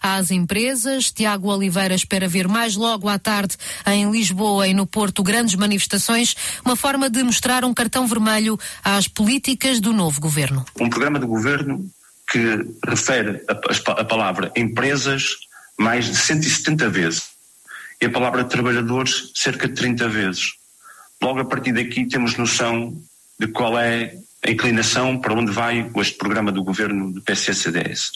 às empresas. Tiago Oliveira espera ver mais logo à tarde em Lisboa e no Porto grandes manifestações, uma forma de mostrar um cartão vermelho às políticas do novo governo. Um programa do governo que refere a, a palavra empresas mais de 170 vezes e a palavra trabalhadores cerca de 30 vezes. Logo a partir daqui temos noção de qual é a inclinação para onde vai este programa do governo do PSS-CDS.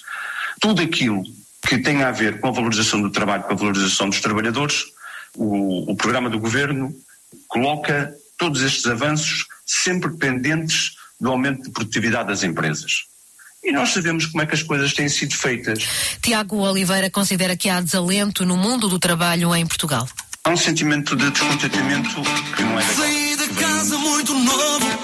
Tudo aquilo que tem a ver com a valorização do trabalho, com a valorização dos trabalhadores, o, o programa do governo coloca todos estes avanços sempre pendentes do aumento de produtividade das empresas. E nós sabemos como é que as coisas têm sido feitas. Tiago Oliveira considera que há desalento no mundo do trabalho em Portugal. Há um sentimento de descontentamento que não é. Saí de casa muito novo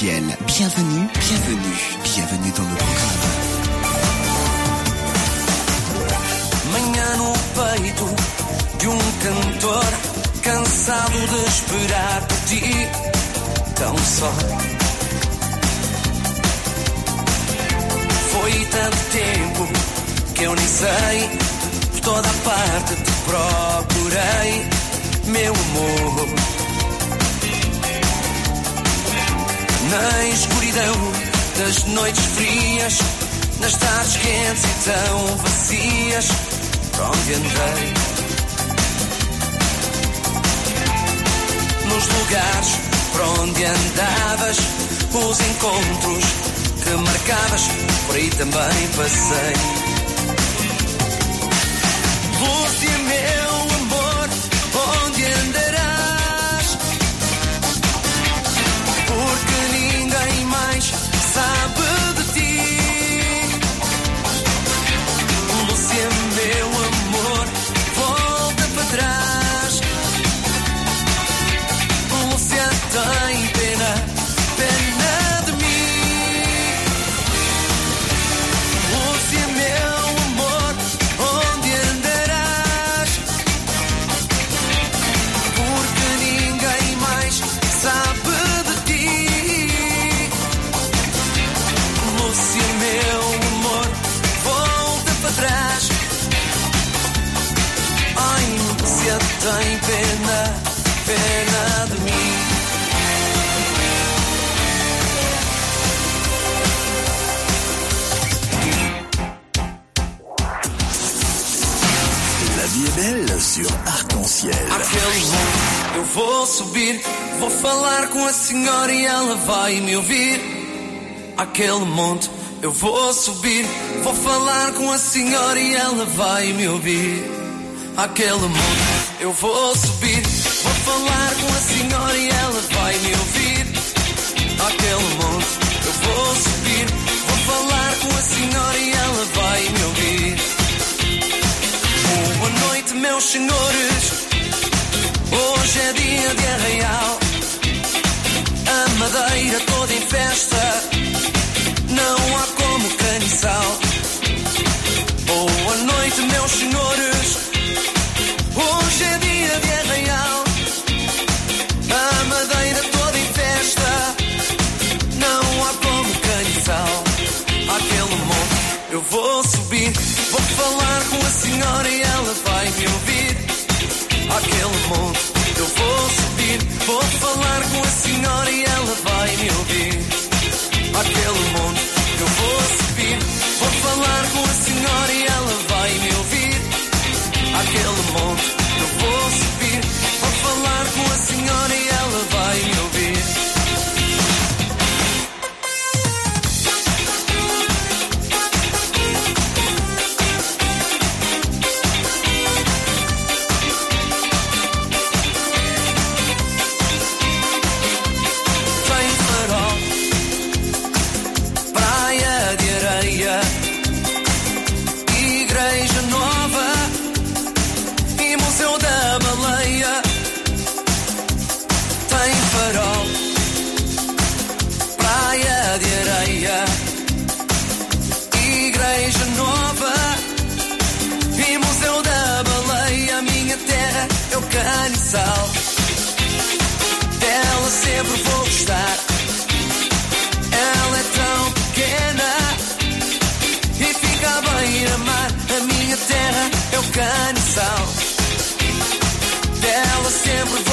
ciel. Bienvenue, bienvenue, bienvenue dans le programa. Manhã no peito de um cantor, cansado de esperar por ti, tão só. Foi tanto tempo que eu nem sei, por toda parte te procurei, meu amor. Na escuridão das noites frias, nas tardes quentes e tão vazias, para onde andei? Nos lugares para onde andavas, os encontros que marcavas, por aí também passei. Sur Arc-en-Ciel. Aquele monte eu vou subir, vou falar com a senhora e ela vai me ouvir. Aquele monte eu vou subir, vou falar com a senhora e ela vai me ouvir. Aquele monte eu vou subir, vou falar com a senhora e ela vai me ouvir. Aquele monte eu vou subir, vou falar com a senhora e ela vai me ouvir. Meus senhores. Hoje é dia de arraial. A madeira toda em festa. Senhora e ela vai me ouvir. Aquele monte eu vou subir. Vou falar com a senhora e ela vai caniçal dela sempre vou gostar. Ela é tão pequena e fica bem amar. A minha terra é o caniçal. Dela sempre vou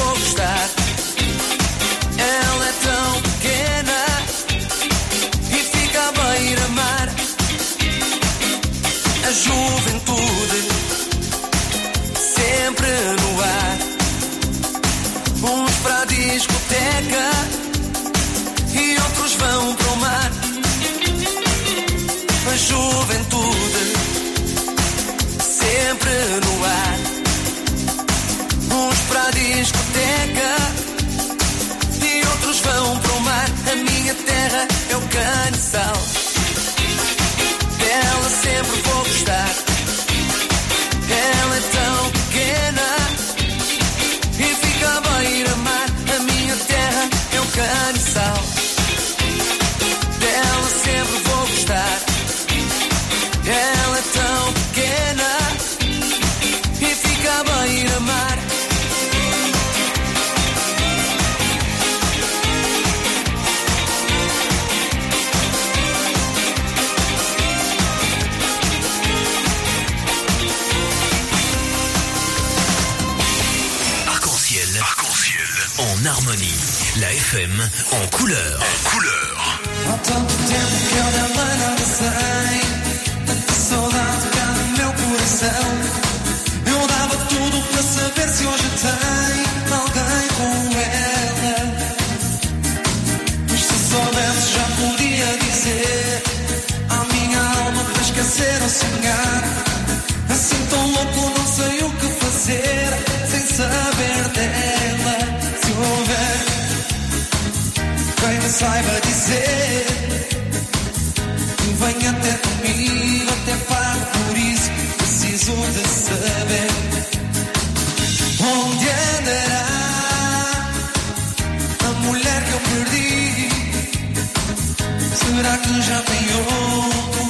A minha terra é o caniçal. Dela sempre vou gostar. Ela é FM en couleur. En couleur. Saudade no meu coração Eu dava tudo saber se hoje tem alguém com ela se soubesse já podia dizer minha alma esquecer Assim tão louco não sei o que fazer Sem saber dela Se houver quem me saiba dizer venha até comigo, até pago por isso. Preciso de saber onde andará a mulher que eu perdi. Será que já tem outro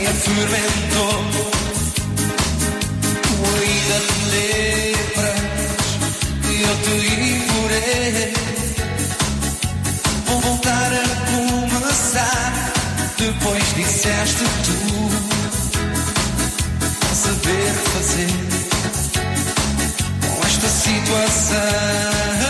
me atormentou O oído de lebras que eu te implorei Vou voltar a começar. Depois disseste tu Não saber fazer Com esta situação.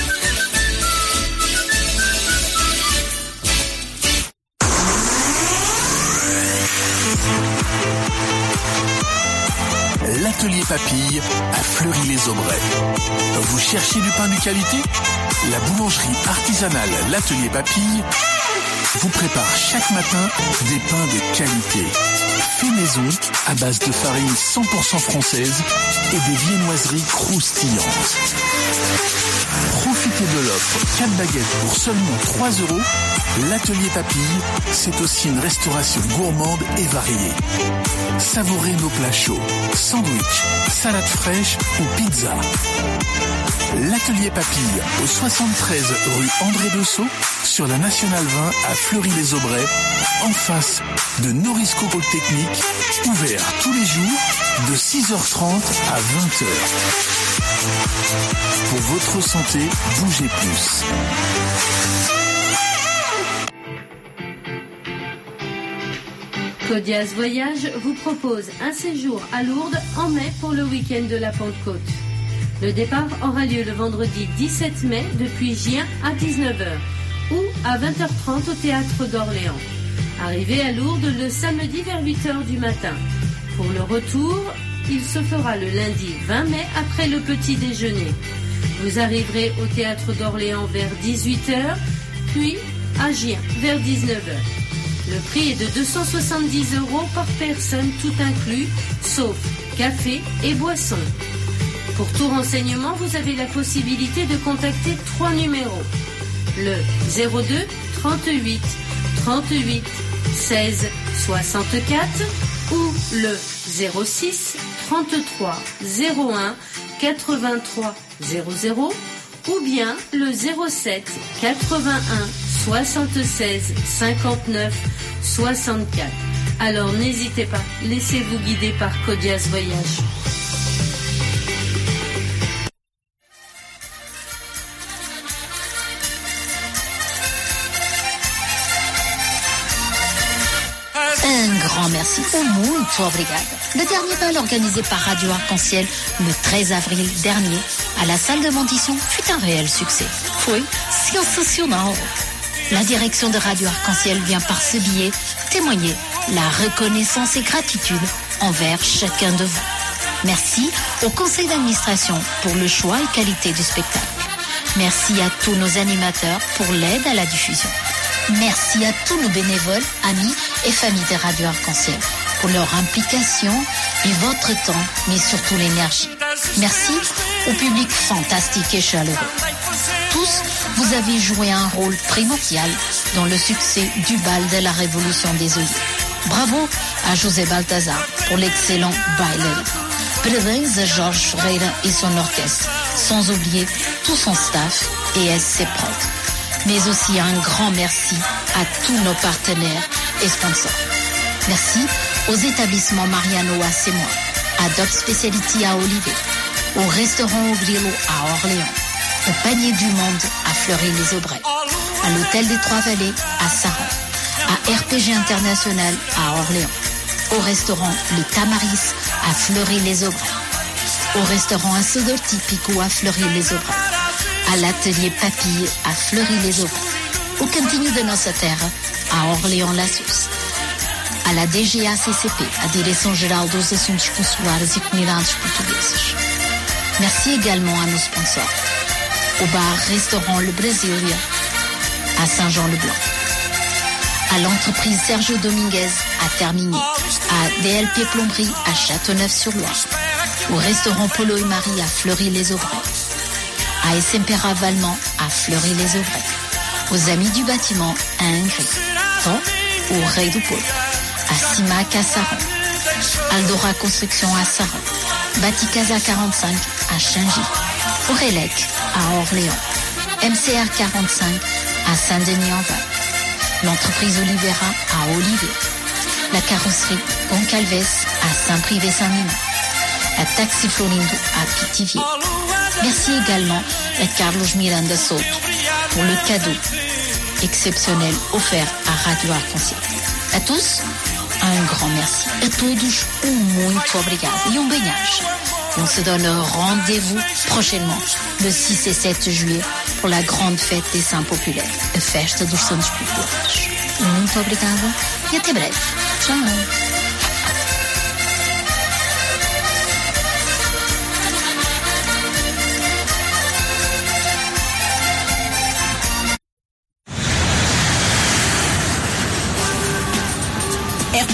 L'atelier Papille à Fleury-les-Aubrais. Vous cherchez du pain de qualité? La boulangerie artisanale L'atelier Papille vous prépare chaque matin des pains de qualité. Fait maison à base de farine 100% française et des viennoiseries croustillantes. De l'offre 4 baguettes pour seulement 3 euros. L'atelier Papille, c'est aussi une restauration gourmande et variée. Savourez nos plats chauds, sandwich, salade fraîche ou pizza. L'atelier Papille au 73 rue André Dessau sur la Nationale 20 à Fleury-les-Aubrais en face de Norisco Polytechnique ouvert tous les jours de 6h30 à 20h. Pour votre santé, bougez plus. Codias Voyage vous propose un séjour à Lourdes en mai pour le week-end de la Pentecôte. Le départ aura lieu le vendredi 17 mai depuis Gien à 19h ou à 20h30 au théâtre d'Orléans. Arrivez à Lourdes le samedi vers 8h du matin. Pour le retour, il se fera le lundi 20 mai après le petit déjeuner. Vous arriverez au théâtre d'Orléans vers 18h, puis à Gien vers 19h. Le prix est de 270 euros par personne, tout inclus, sauf café et boisson. Pour tout renseignement, vous avez la possibilité de contacter trois numéros. Le 02 38 38 16 64 ou le 06 33 01 83 00 ou bien le 07 81 76 59 64. Alors n'hésitez pas, laissez-vous guider par Codias Voyage. Le dernier bal organisé par Radio Arc-en-Ciel le 13 avril dernier à la salle de Montisson fut un réel succès. Foi sensacional. La direction de Radio Arc-en-Ciel vient par ce billet témoigner la reconnaissance et gratitude envers chacun de vous. Merci au conseil d'administration pour le choix et qualité du spectacle. Merci à tous nos animateurs pour l'aide à la diffusion. Merci à tous nos bénévoles, amis et familles de Radio Arc-en-Ciel pour leur implication et votre temps, mais surtout l'énergie. Merci au public fantastique et chaleureux. Tous, vous avez joué un rôle primordial dans le succès du bal de la Révolution des œillets. Bravo à José Balthazar pour l'excellent baile. À Georges Ferreira et son orchestre, sans oublier tout son staff et SC Prod. Mais aussi un grand merci à tous nos partenaires et sponsors. Merci aux établissements Mariano à Sémois, à Doc Speciality à Olivet, au restaurant au Grillo à Orléans, au Panier du Monde à Fleury-les-Aubrais, à l'Hôtel des Trois-Vallées à Saran, à RPG International à Orléans, au restaurant Le Tamaris à Fleury-les-Aubrais, au restaurant Assodor Typico à Fleury-les-Aubrais, à l'atelier Papille à Fleury-les-Aubrais, au cantinho de Nossa Terra à Orléans-la-Sousse, à la DGACCP, à Direção-Geral dos Assuntos Consulares e Comunidades Portuguesas. Merci également à nos sponsors, au bar-restaurant Le Brasilia à Saint-Jean-le-Blanc, à l'entreprise Sergio Dominguez à Termigny, à DLP Plomberie à Châteauneuf-sur-Loire, au restaurant Polo et Marie à Fleury-les-Aubrais, à SMP Ravalement à Fleury-les-Aubrais, aux Amis du bâtiment à Ingrid, Tant au Rey du Pôle, à Simac à Saran, Aldora Construction à Saran, Baticasa 45 à Changy, Aurélec à Orléans, MCR 45 à Saint-Denis-en-Val, l'entreprise Olivera à Olivier, la carrosserie Goncalves à Saint-Privé-Saint-Minon, la Taxi Florindo à Pithiviers. Merci également à Carlos Miranda Soto pour le cadeau exceptionnel offert à Radio Arc-en-Ciel. À tous, un grand merci. A todos, um muito obrigado e um bem-aja. On se donne rendez-vous prochainement, le 6 et 7 juillet, pour la grande fête des Saints Populaires, a Festa dos Santos Populares. Muito obrigada e até breve. Tchau.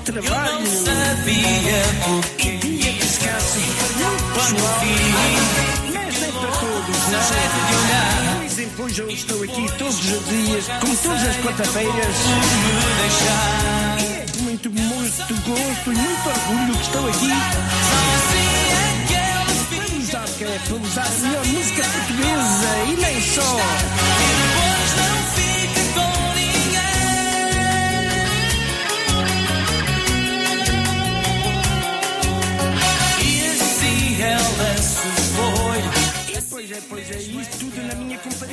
do trabalho. Sabia E dia de descanso. Muito pessoal. Mas nem para todos, não. Por exemplo, hoje eu estou aqui todos os dias, como todas as quarta-feiras. É com muito, muito gosto e muito orgulho que estou aqui. Para usar, que é para usar a melhor música portuguesa e nem só.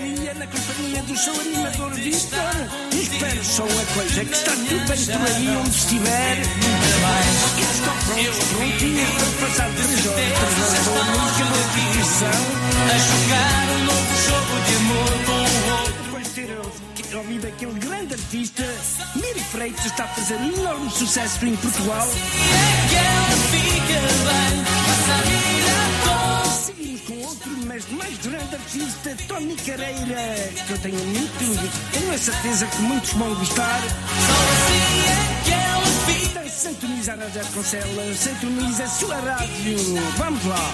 Companhia, na companhia do seu animador Vitor. E espero só uma coisa, que está tudo bem por aí onde estiver. E estão prontos, prontinhos para passar três horas, horas boa música, boa diversão. A jogar um novo jogo de amor com o outro. Depois de ter ouvido aquele grande artista, Miri Freitas está a fazer um enorme sucesso em Portugal. Que ela fica bem, passa a vida toda. Mas mais grande artista, Tony Careira, que eu tenho muito, tenho a certeza que muitos vão gostar. Então, sintoniza a Rádio Arconcela, sintoniza a sua rádio. Vamos lá.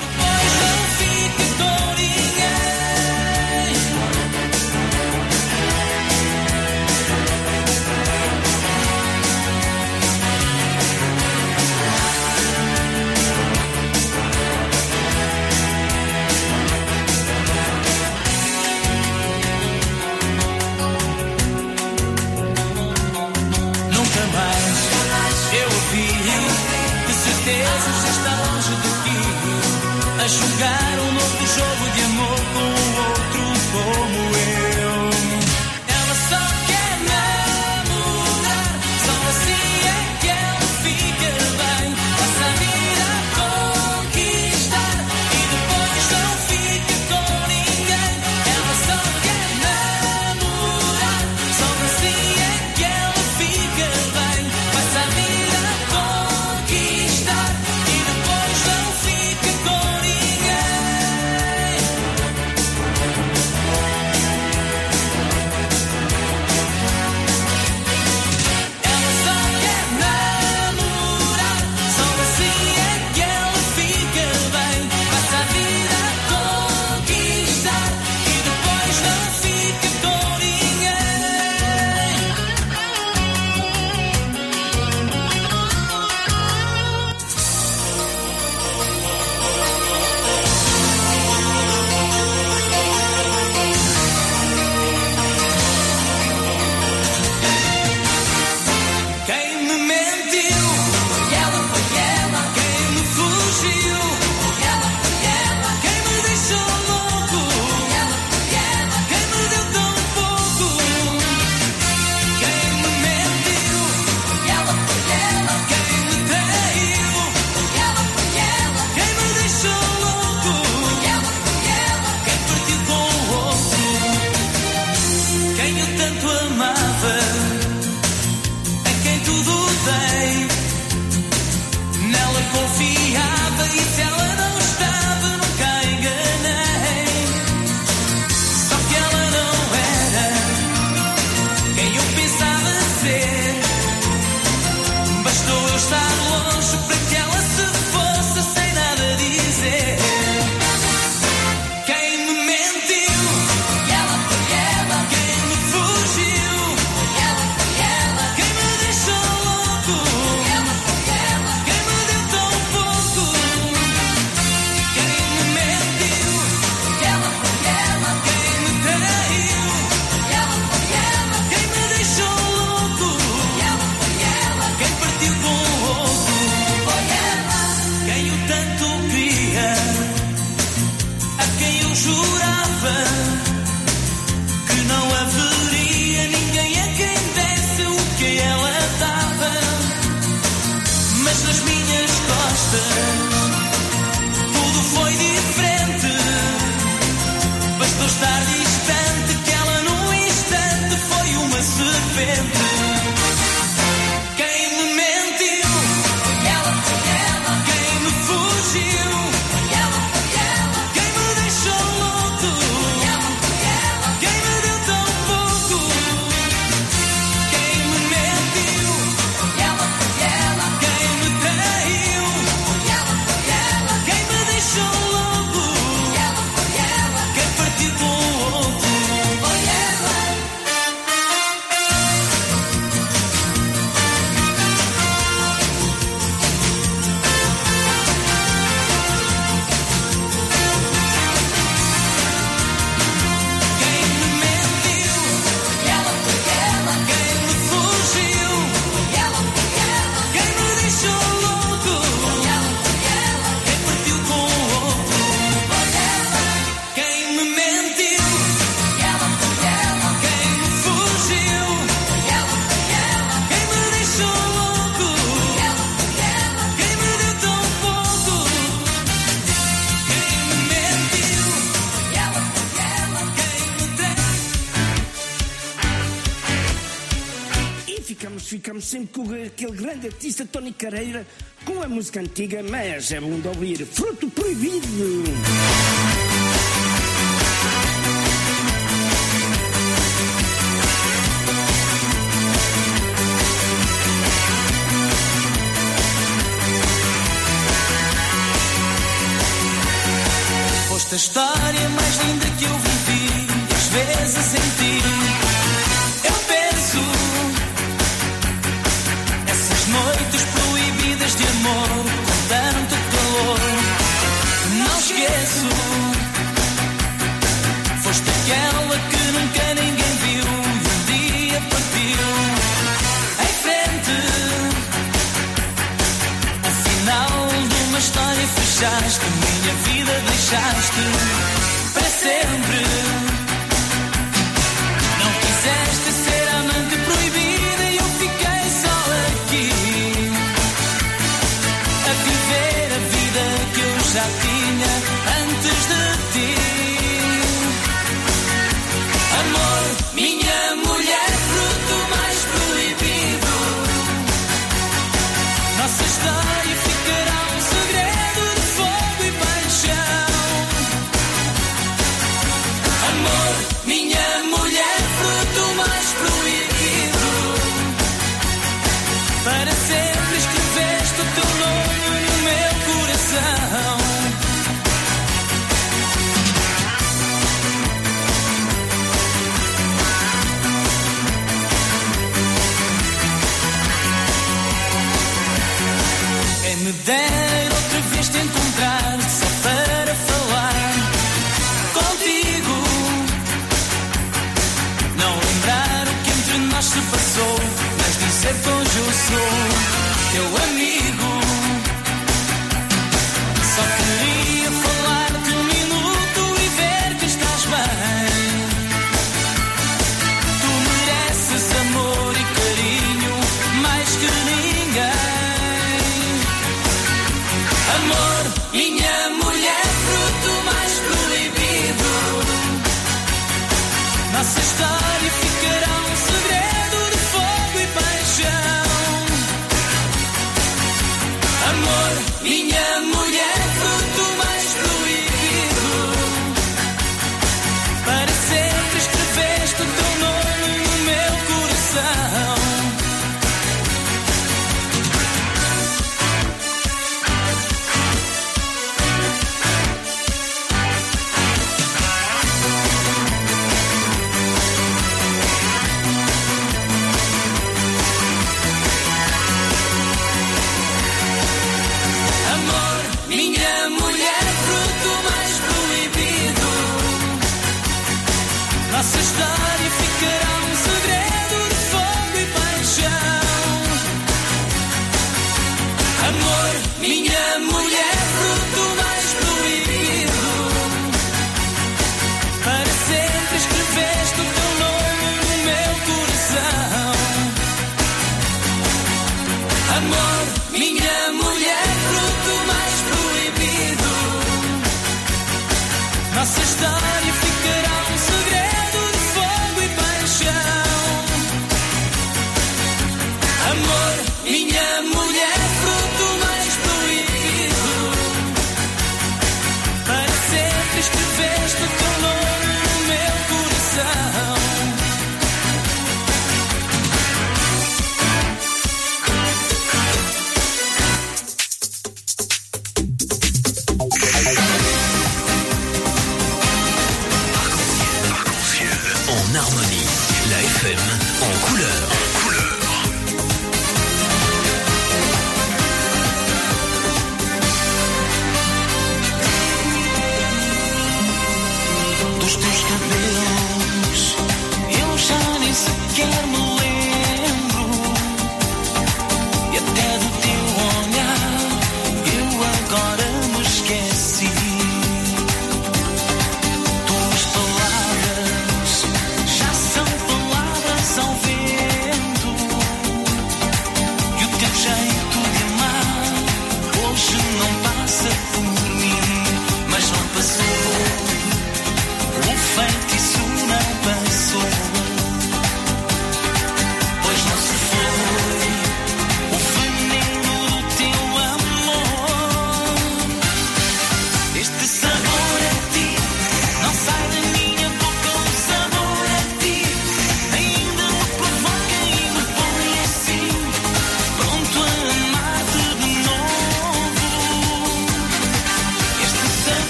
artista Tony Carreira com a música antiga, mas é bom de ouvir Fruto Proibido.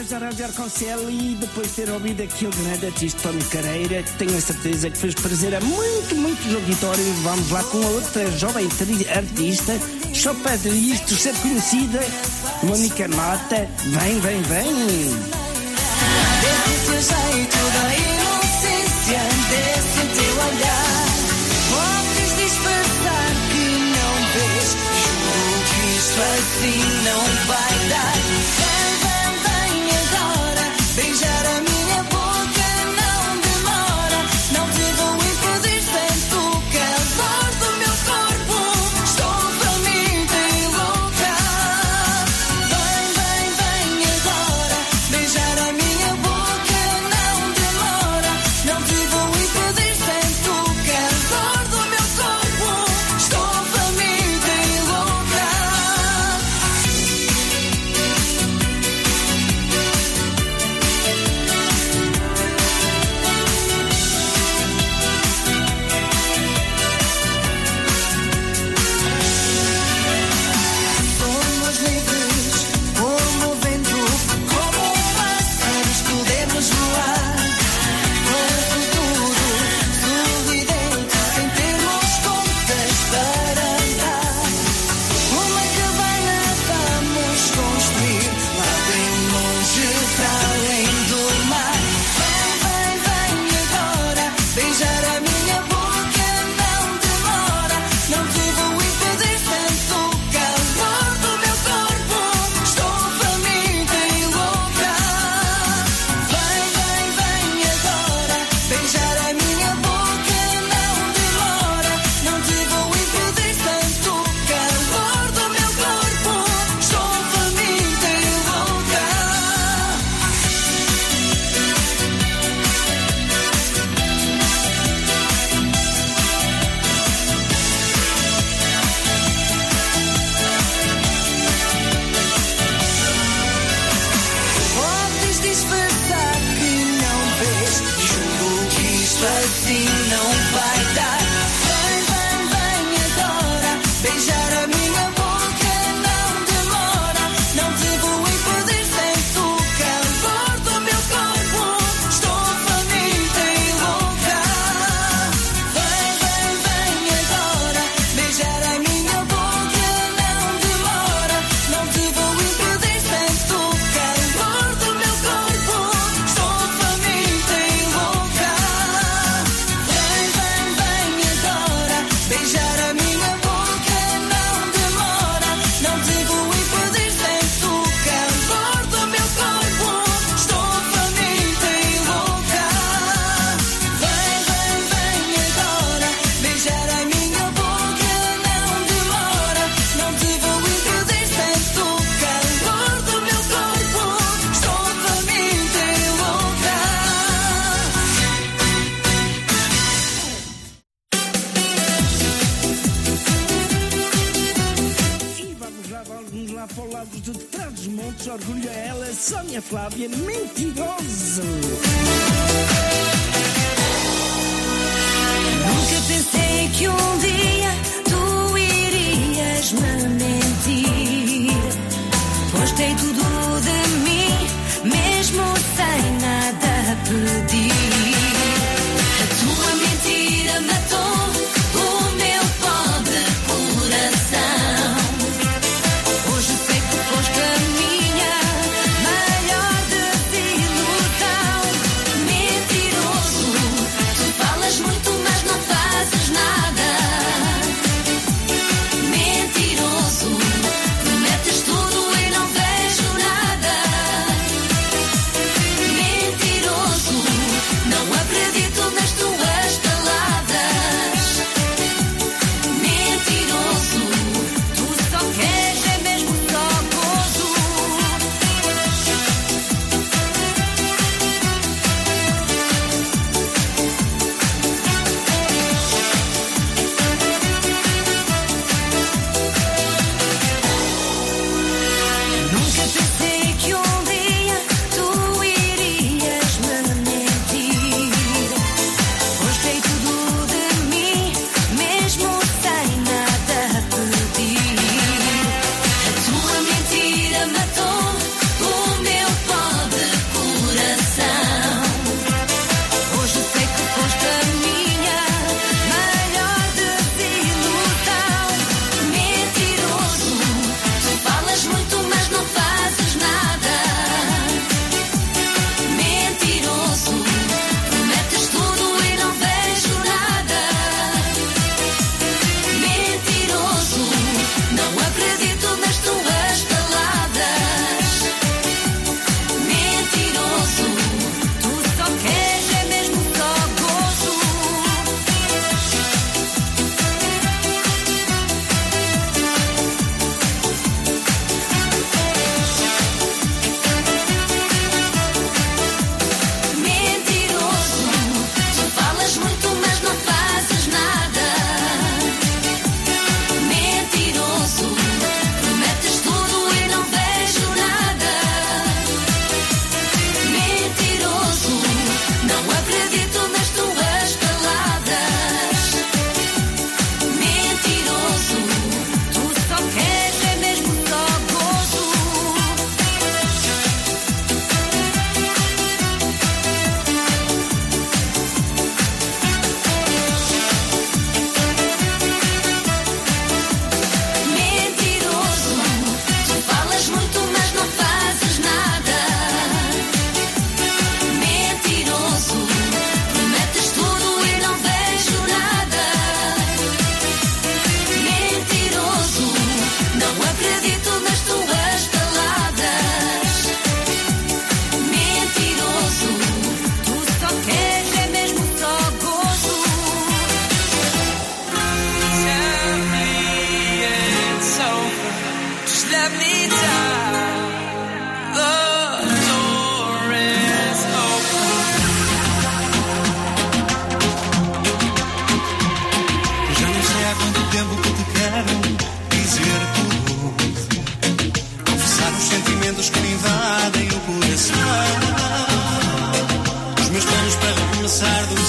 páginas da Rádio Arconcel e depois ter ouvido aqui o grande artista Paulo Careira, que é tenho a certeza que fez prazer a muito, muito auditórios. Vamos lá com outra jovem artista, só para isto ser conhecida, Mónica Mata. Vem, vem, vem! Teu jeito da inocência, teu olhar, que não vês. Juro que isto assim não vai dar.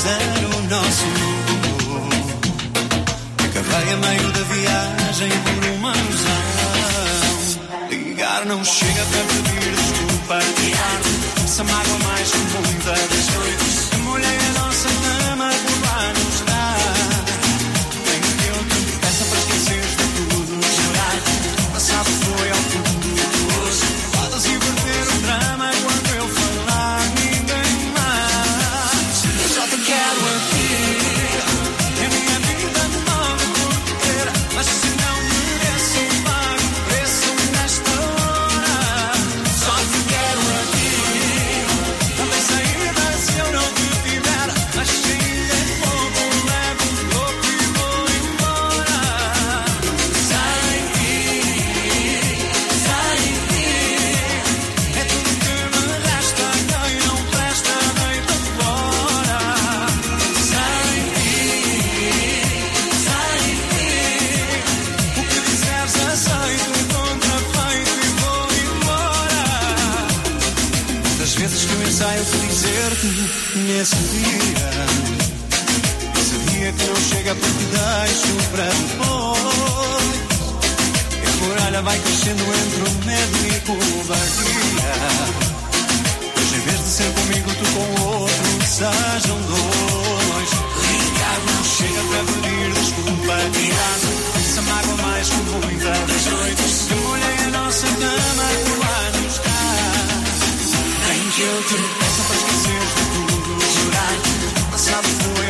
organizar o nosso novo amor. Acabei a é meio da viagem por uma ilusão. Ligar não chega para pedir desculpa. Se a mágoa mais profunda das noites. chega porque deixo para depois. A muralha vai crescendo entre o medo e covardia. Hoje, em vez de ser comigo, tu com o outro, sejam dois. Ricardo, chega para pedir desculpa, tirado. Essa mago mais que muita das noites. Que molhei é a nossa cama, tu lá nos cá. Que eu te peço para esquecer de tudo, jurar, passado por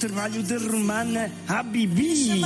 trabalho de romana a bibi.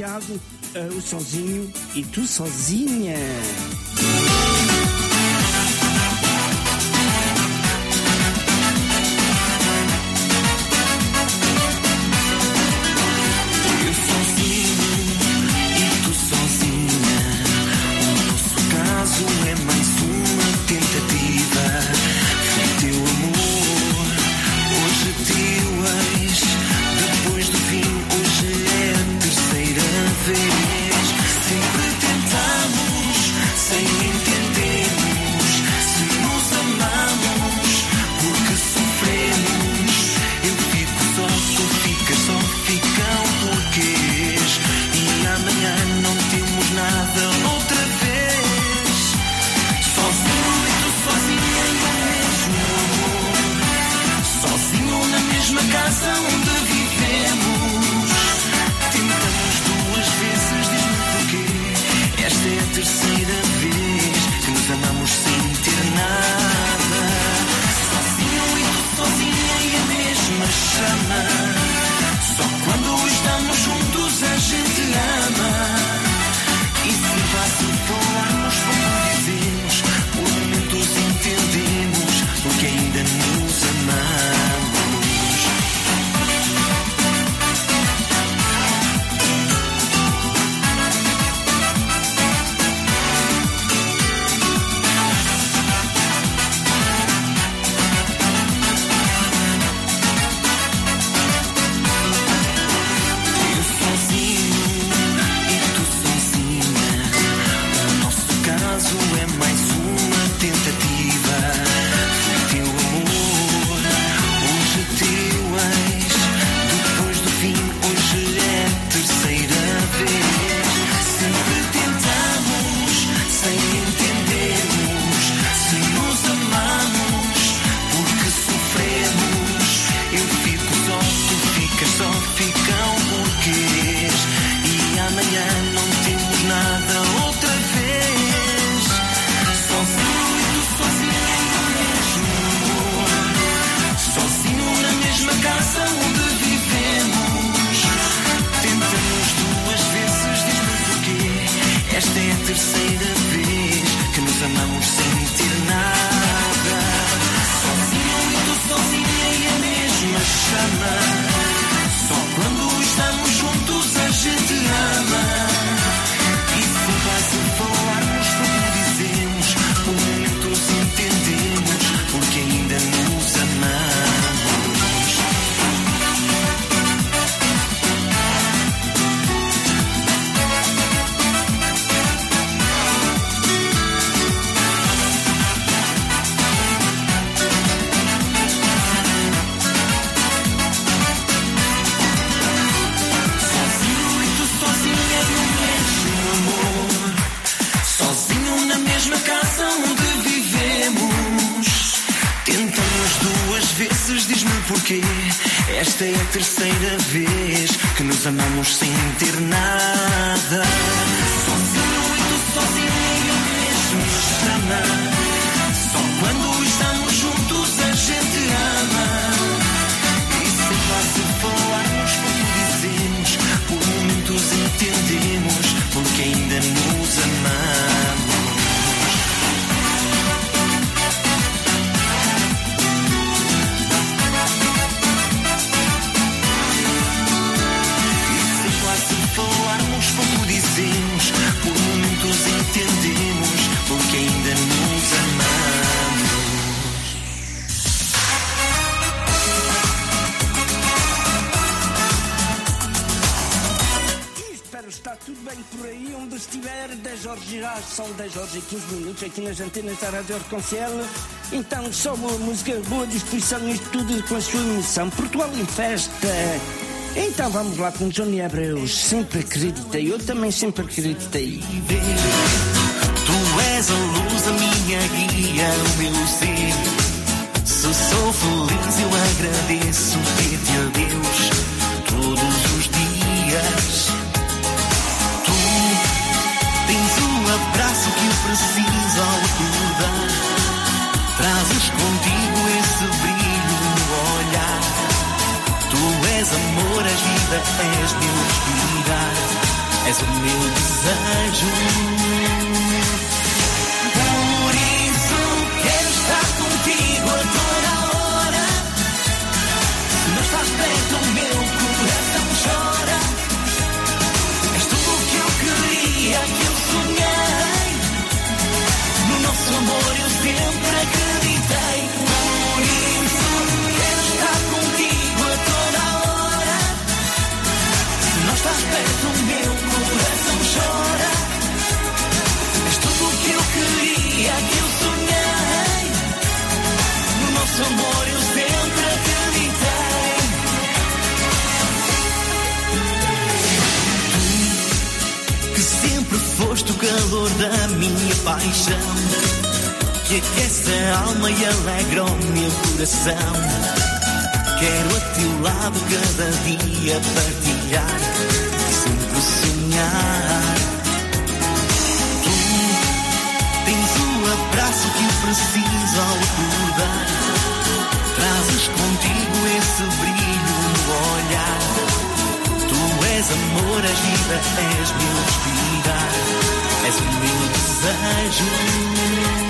Elvis Santiago, ah, o sozinho e tu sozinha. aqui nas antenas da Rádio Arconciel. Então, só boa música, boa disposição e tudo com a sua emoção. Portugal em festa. Então vamos lá com Johnny Abreu. Sempre acreditei, eu também sempre acreditei. Tu és a luz a minha guia, o meu ser. Se sou feliz, eu agradeço. és meu respirar, és o meu desejo. minha paixão que aquece a alma e alegra o meu coração. Quero a teu lado cada dia partilhar, sempre sonhar. Tu tens o abraço que eu preciso ao acordar. Trazes contigo esse brilho no olhar. Tu és amor, és vida, és meu respirar és o meu desejo.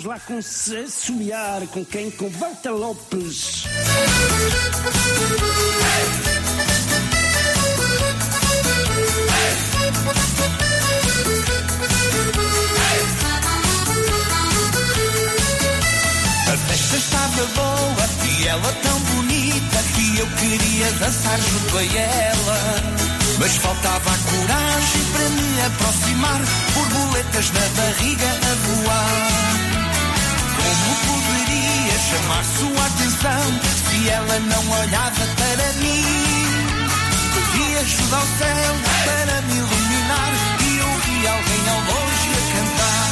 Vamos lá com assobiar com quem? Com Walter Lopes. A festa estava boa e ela tão bonita que eu queria dançar junto a ela. Mas faltava a coragem para me aproximar, borboletas na barriga a voar. Poderia chamar sua atenção se ela não olhava para mim? Pedi ajuda ao céu para me iluminar e ouvi alguém ao longe a cantar.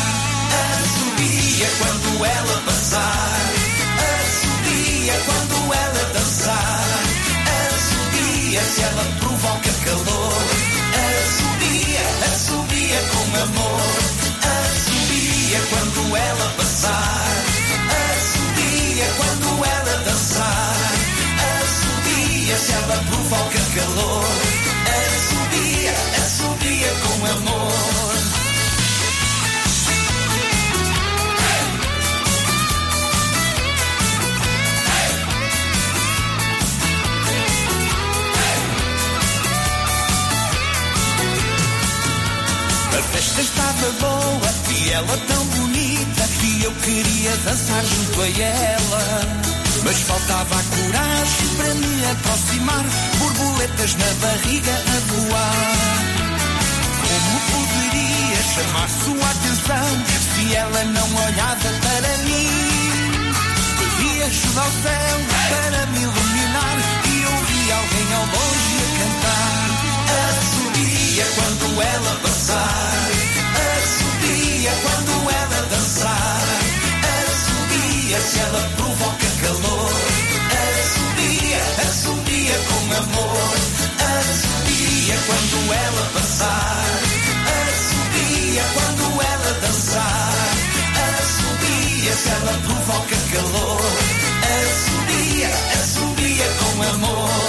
Assobia quando ela passar, assobia quando ela dançar, assobia se ela provoca calor, assobia, assobia com amor, assobia quando ela passar, assobia quando ela dançar, assobia se ela provoca calor, assobia, assobia com amor. A festa estava boa e ela tão bonita que eu queria dançar junto a ela. Mas faltava a coragem para me aproximar, borboletas na barriga a voar. Como poderia chamar sua atenção se ela não olhava para mim? Pedi ajuda ao céu para me iluminar e ouvi alguém ao longe a cantar. Assobia quando ela passar, assobia quando ela dançar, assobia se ela provoca calor, assobia, assobia com amor, assobia quando ela passar, assobia quando ela dançar, assobia se ela provoca calor, assobia, assobia com amor.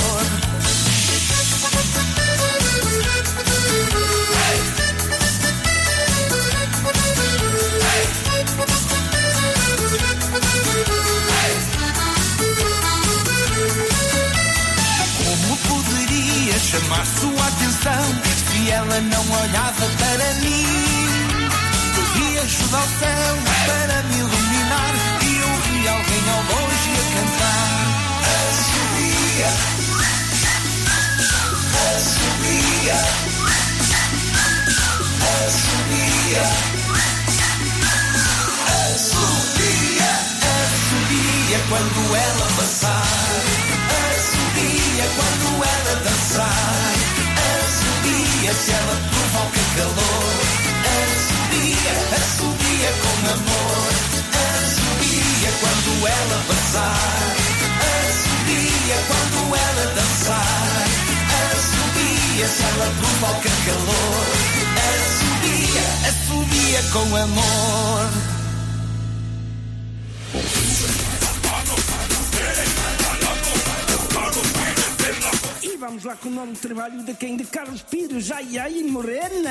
Chamar sua atenção se ela não olhava para mim? Pedi ajuda ao céu para me iluminar e ouvi alguém ao longe a cantar. Assobia, assobia, assobia, assobia, assobia quando ela passar. Assobia quando ela dançar. Assobia se ela provoca calor. Assobia, assobia com amor. Assobia quando ela passar. Assobia quando ela dançar. Assobia se ela provoca calor. Assobia, assobia com amor. Vamos lá com o novo trabalho de quem? De Carlos Pires, ai ai, morena.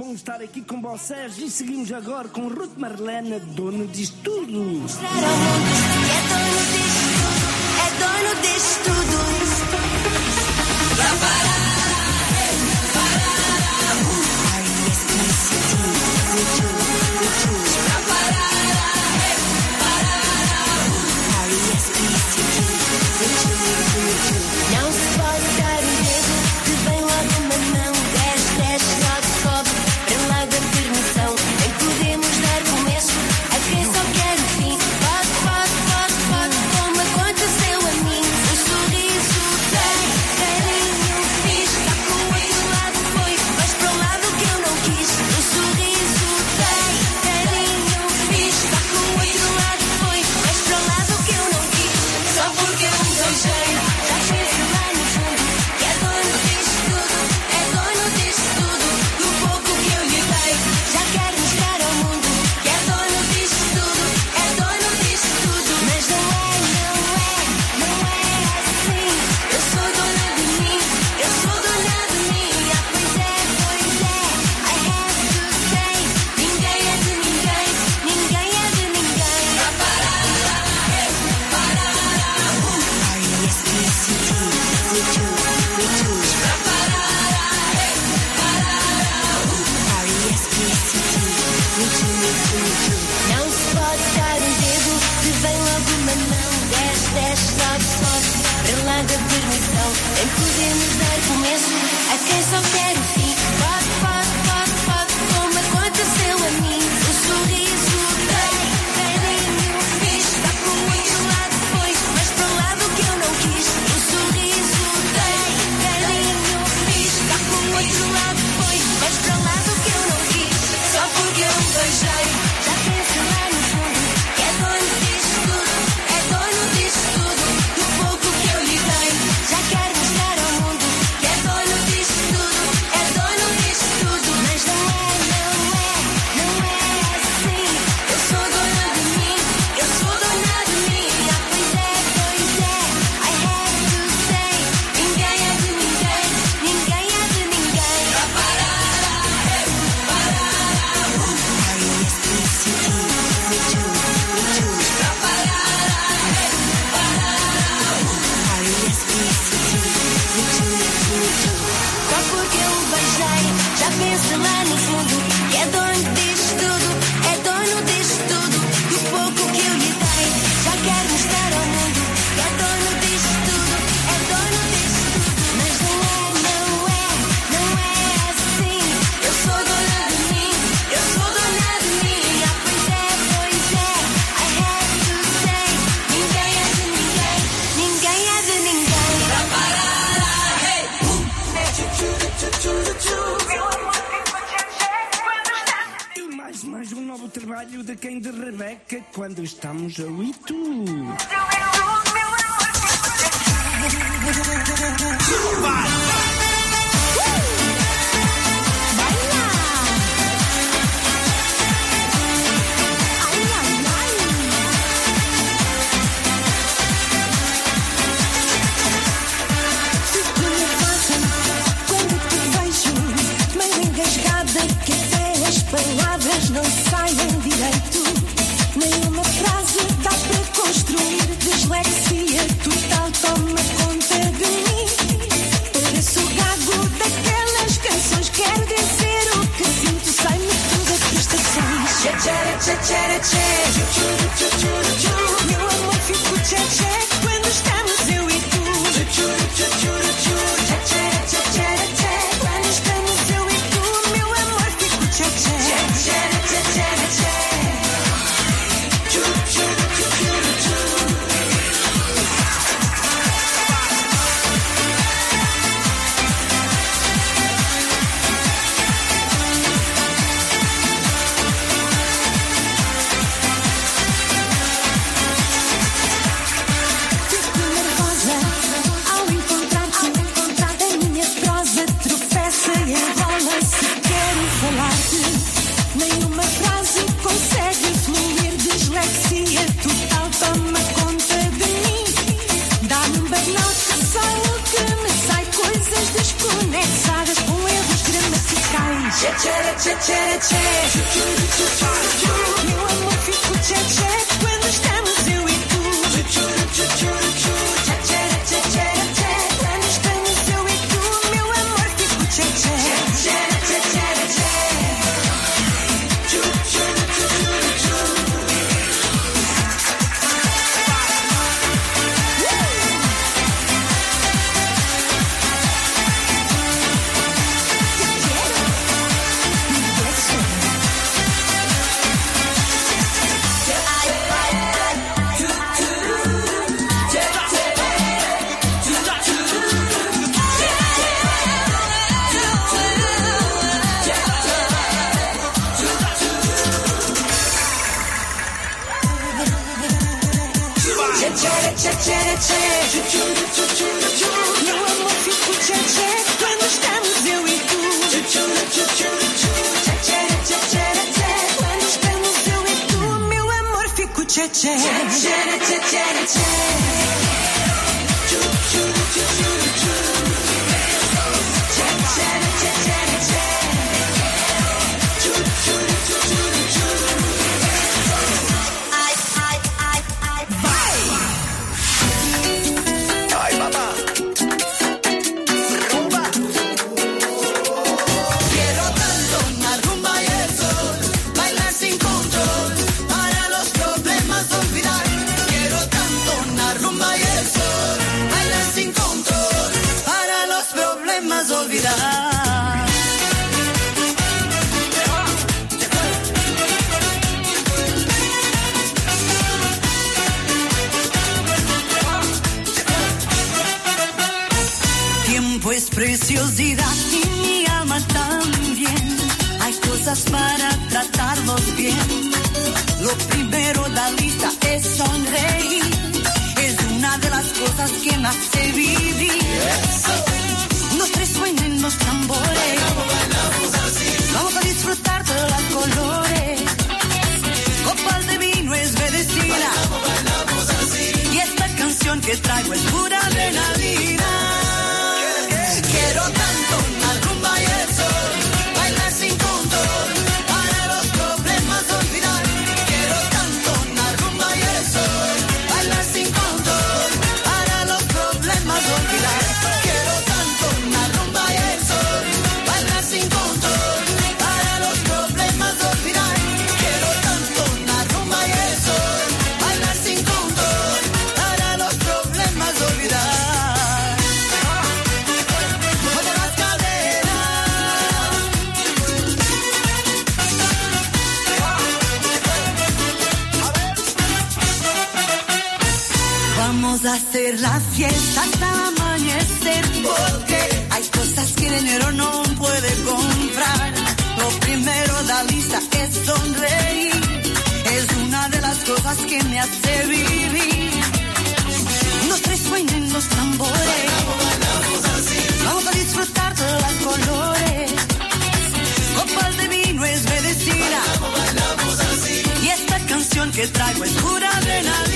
bom estar aqui com vocês. E seguimos agora com Ruth Marlena, dona de eres preciosidad y mi alma también. Hay cosas para tratarnos bien. Lo primero de la lista es sonreír. Es una de las cosas que me hace vivir. Nos suenen los tambores. Vamos a disfrutar todos los colores. Copas de vino es medicina. Y esta canción que traigo es pura adrenalina. hacer la fiesta hasta amanecer porque hay cosas que el dinero no puede comprar. Lo primero la lista es sonreír, es una de las cosas que me hace vivir. Unos tres suenen los tambores, vamos a disfrutar de los colores. Copas de vino es medicina y esta canción que traigo es pura adrenalina.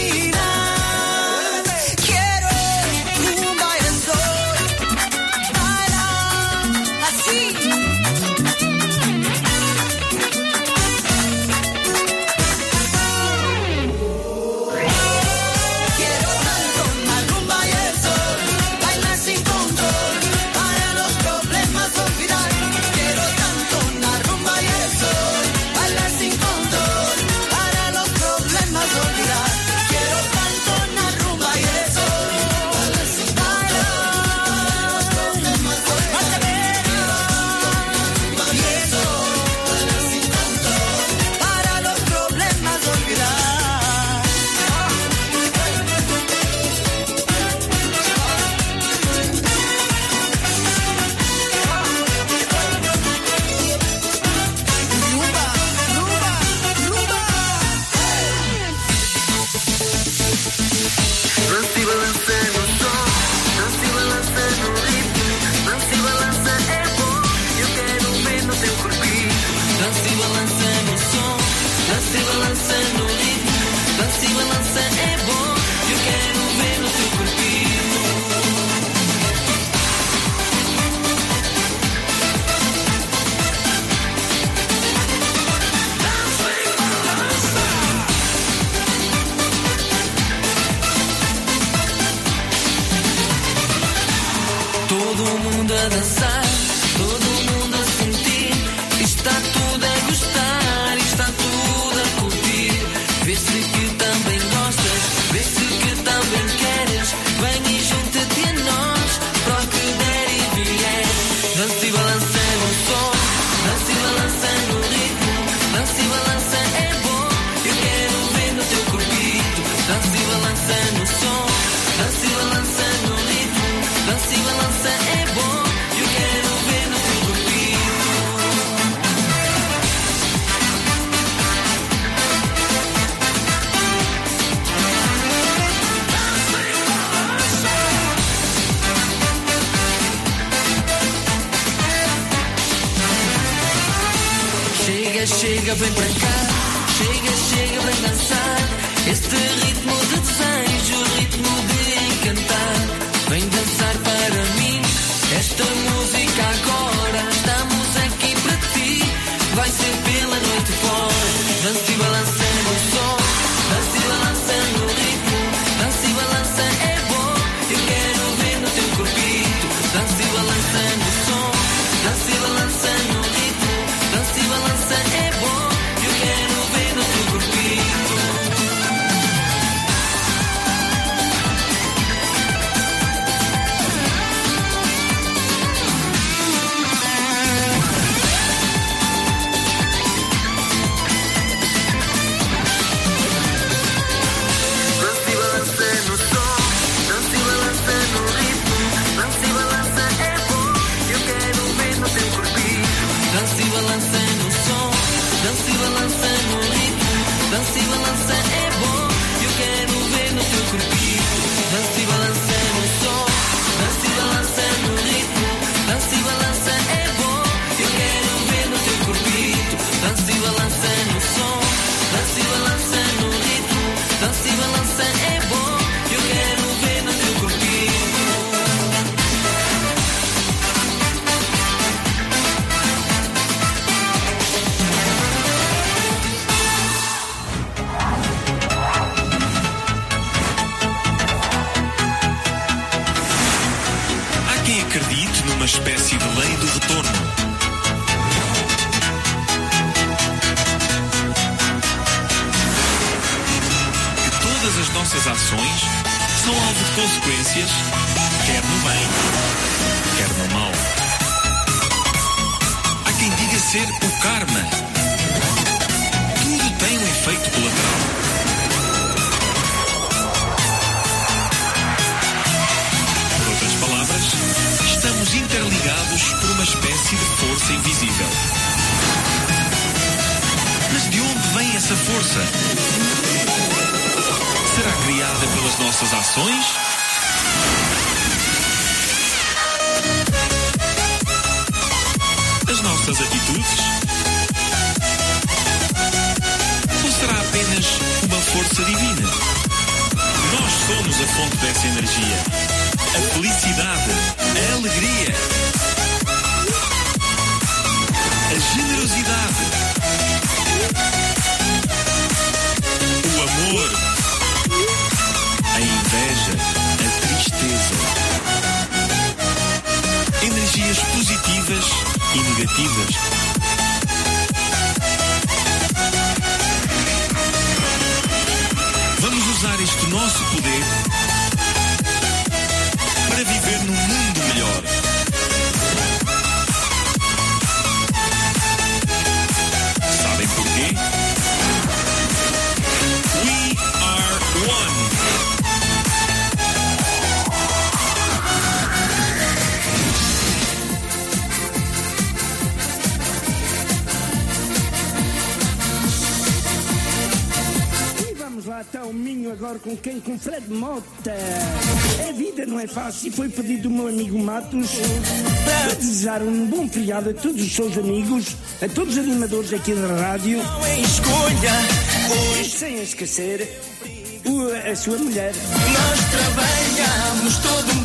espécie de lei do retorno. Que todas as nossas ações são alvo de consequências, quer no bem, quer no mal. Há quem diga ser o karma. Tudo tem um efeito colateral. ligados por uma espécie de força invisível. Mas de onde vem essa força? Será criada pelas nossas ações? As nossas atitudes? Ou será apenas uma força divina? Nós somos a fonte dessa energia. A felicidade alegria, a generosidade, o amor. com quem? Com Fred Mota. A vida não é fácil e foi pedido do meu amigo Matos para desejar um bom feriado a todos os seus amigos, a todos os animadores aqui da rádio. Não é escolha, pois... Sem esquecer o, a sua mulher. Nós trabalhamos todo mundo.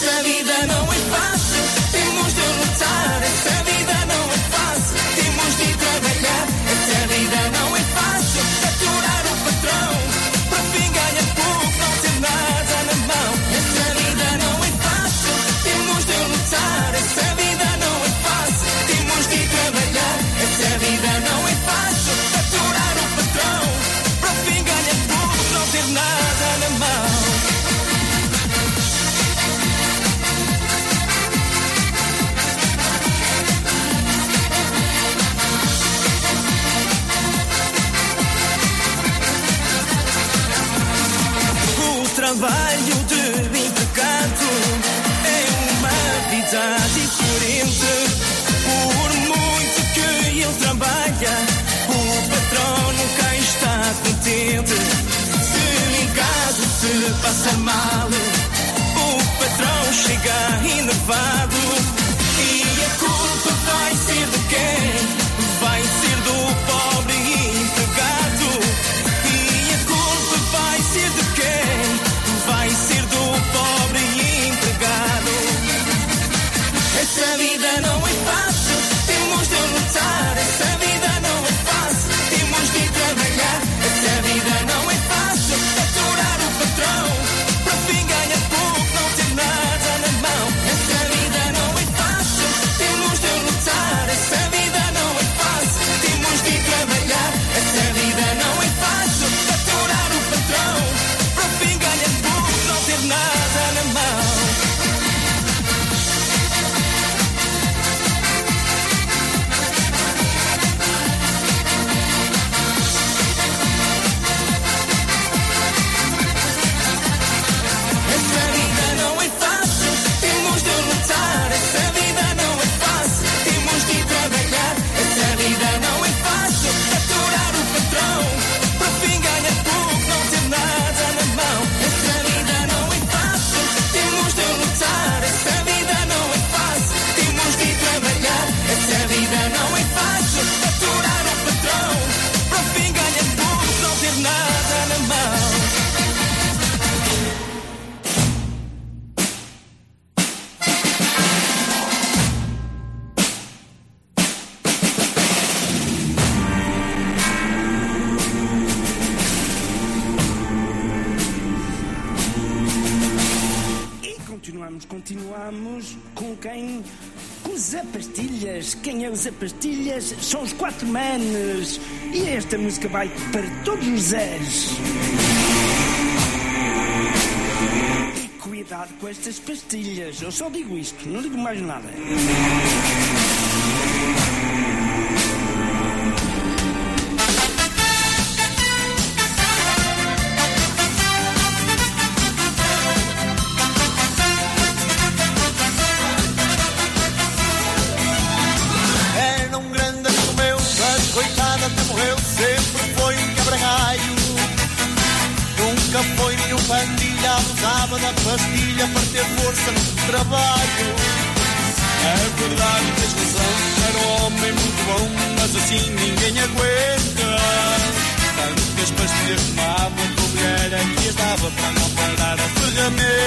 Essa vida não é fácil, temos de lutar. Essa vida Se em casa se passa mal, o patrão chega inovado. a pastilhas, são os quatro manos. E esta música vai para todos os ares. E cuidado com estas pastilhas, eu só digo isto, não digo mais nada. Precisava da pastilha para ter força no trabalho. É verdade, tens razão, era um homem muito bom, mas assim ninguém aguenta. Tanto que as pastilhas tomavam, a mulher aqui estava para não parar a ferramenta.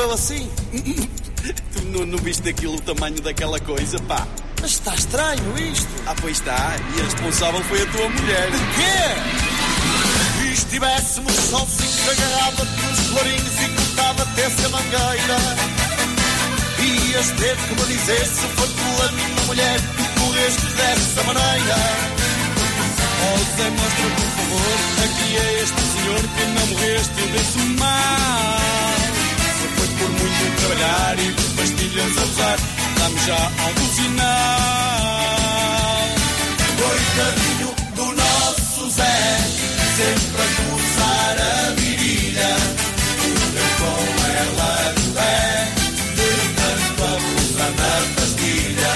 Ele assim? tu não, não viste aquilo, o tamanho daquela coisa, pá? Mas está estranho isto. Ah, pois está. E a responsável foi a tua mulher. O quê? E estivéssemos sozinhos, agarrava-te nos florinhos e cortava-te essa mangueira. Ias ter que me dizer se foi pela minha mulher que morreste dessa maneira. Oh Zé, mostra por favor, aqui é este senhor que não morreste desse mal. Por muito trabalhar e por pastilhas a usar, dá-me já algum sinal. Coitadinho do nosso Zé, sempre a coçar a virilha. Morreu com ela de pé, de tanto abusar da pastilha.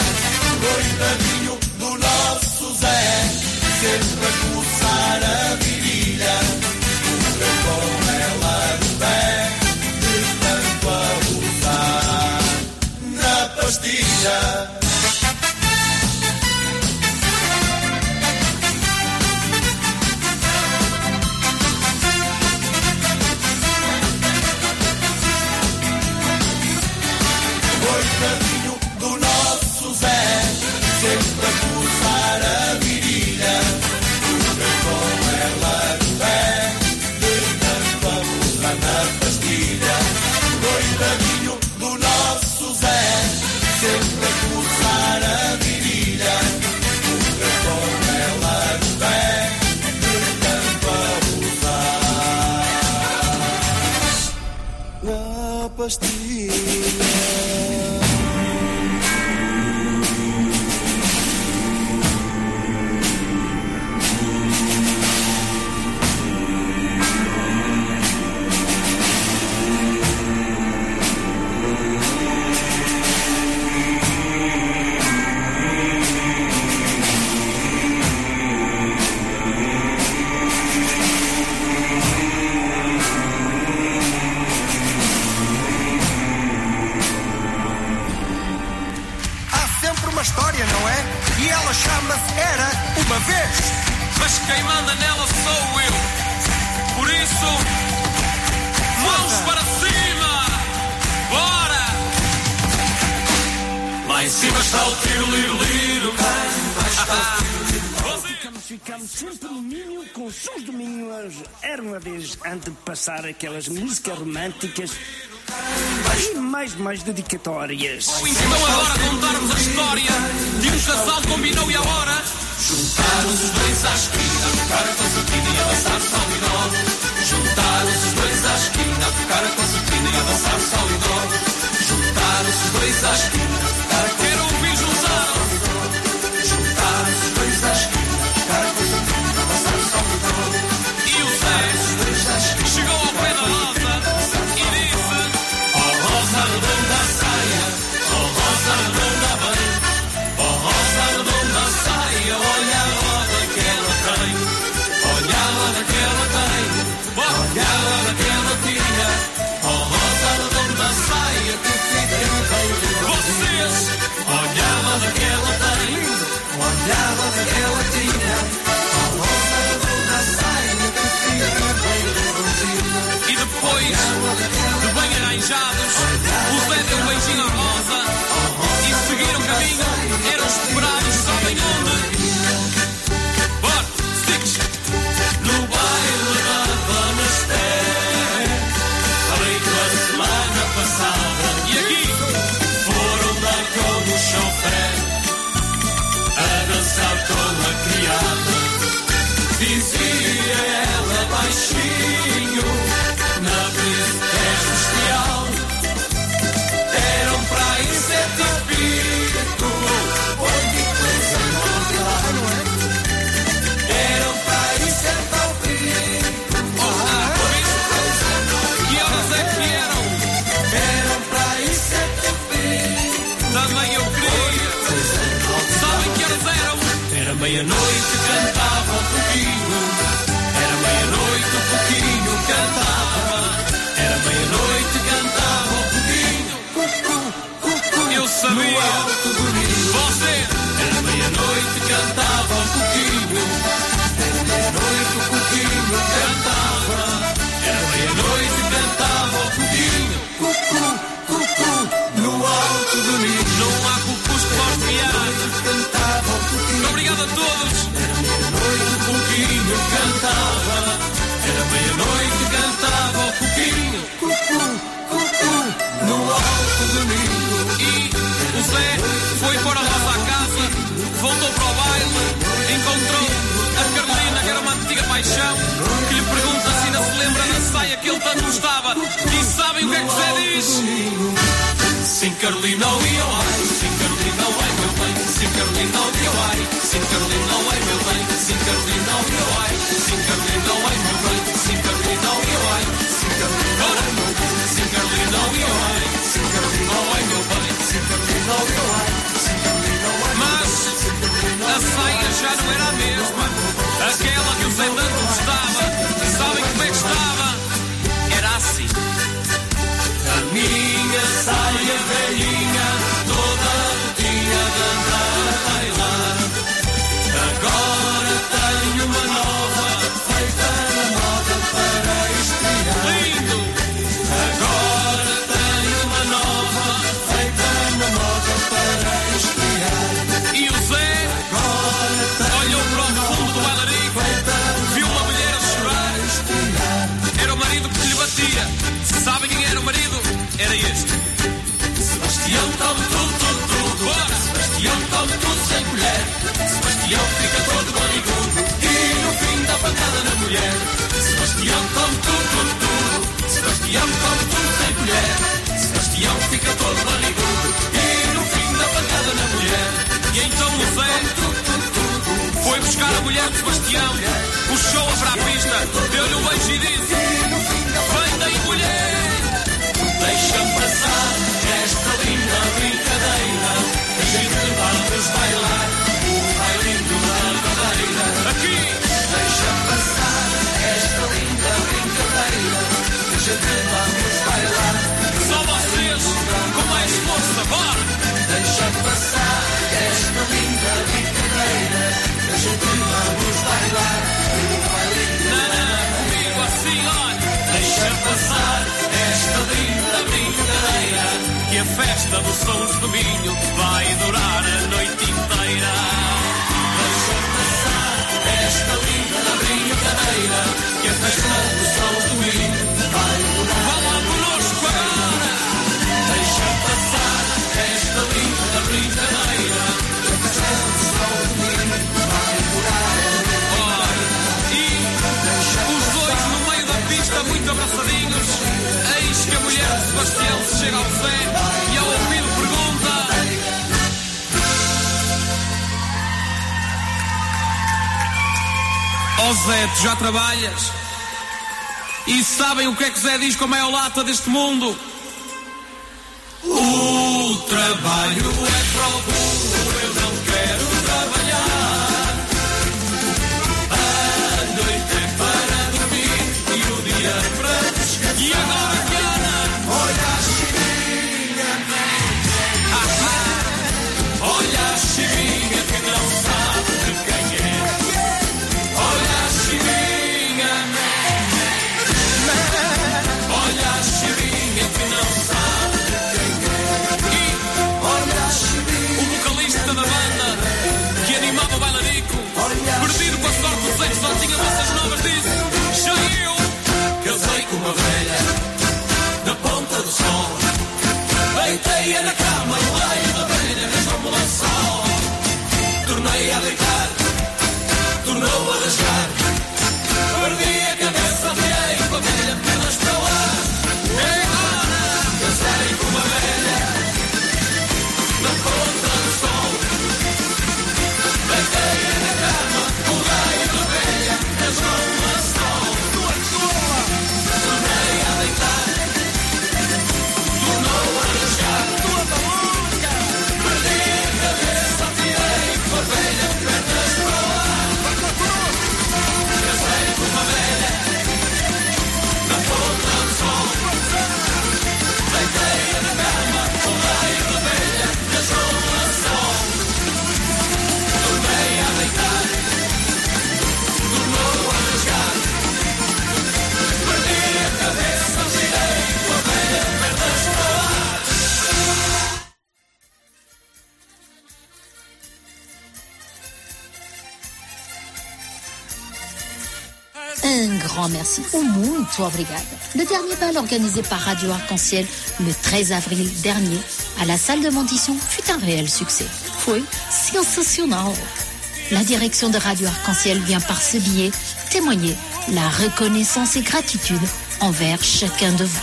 Coitadinho do nosso Zé, sempre a pastilha. O. Ficamos, sempre no Minho com sons do Minho. Era uma vez antes de passar aquelas músicas românticas e mais, mais dedicatórias. Então agora contarmos a história de um casal combinou e a hora. Juntaram-se os dois à esquina, tocar a concertina e a dançar sol e. Juntaram-se os dois à esquina, tocar a concertina e a dançar sol e dó. Juntaram-se os dois à esquina, meia-noite, cantava um pouquinho. Era meia-noite, um pouquinho, cantava. Era meia-noite, cantava um pouquinho. Eu sabia. Você. Era meia-noite, cantava um pouquinho. E o Zé foi para a nossa casa, voltou para o baile, encontrou a Carolina, que era uma antiga paixão, que lhe pergunta se ainda se lembra da saia que ele tanto gostava. E sabem o que é que o Zé diz? Sim, Carolina, e eu ai, sim, Carolina, oh, ai, meu bem, sim, Carolina, e eu ai, sim, Carolina, oh, ai, meu bem, sim, Carolina, e eu ai, sim, Carolina, oh, ai, meu bem, sim, Carolina, e eu ai, sim, Carolina, bem, sim, Carolina, eu ai, Mas a saia já não era a mesma, aquela que o Zé gostava, de Sebastião, puxou-a para a pista, deu-lhe um beijo e disse: Vem daí, mulher! Deixa-me passar esta linda brincadeira. A gente vamos bailar festa dos sons do Minho vai durar a noite inteira Deixa passar esta linda brincadeira Que a festa dos sons do Minho vai durar Vá lá conosco agora Deixa passar esta linda brincadeira Que a festa dos sons do Minho vai durar a noite inteira E os dois no meio da pista muito abraçadinhos. Eis que a mulher de Sebastião se chega ao Zé oh Zé, tu já trabalhas? E sabem o que é que Zé diz como é a lata deste mundo? O trabalho Le dernier bal organisé par Radio Arc-en-Ciel le 13 avril dernier à la salle de Mondition fut un réel succès. Foi sensacional. La direction de Radio Arc-en-Ciel vient par ce billet témoigner la reconnaissance et gratitude envers chacun de vous.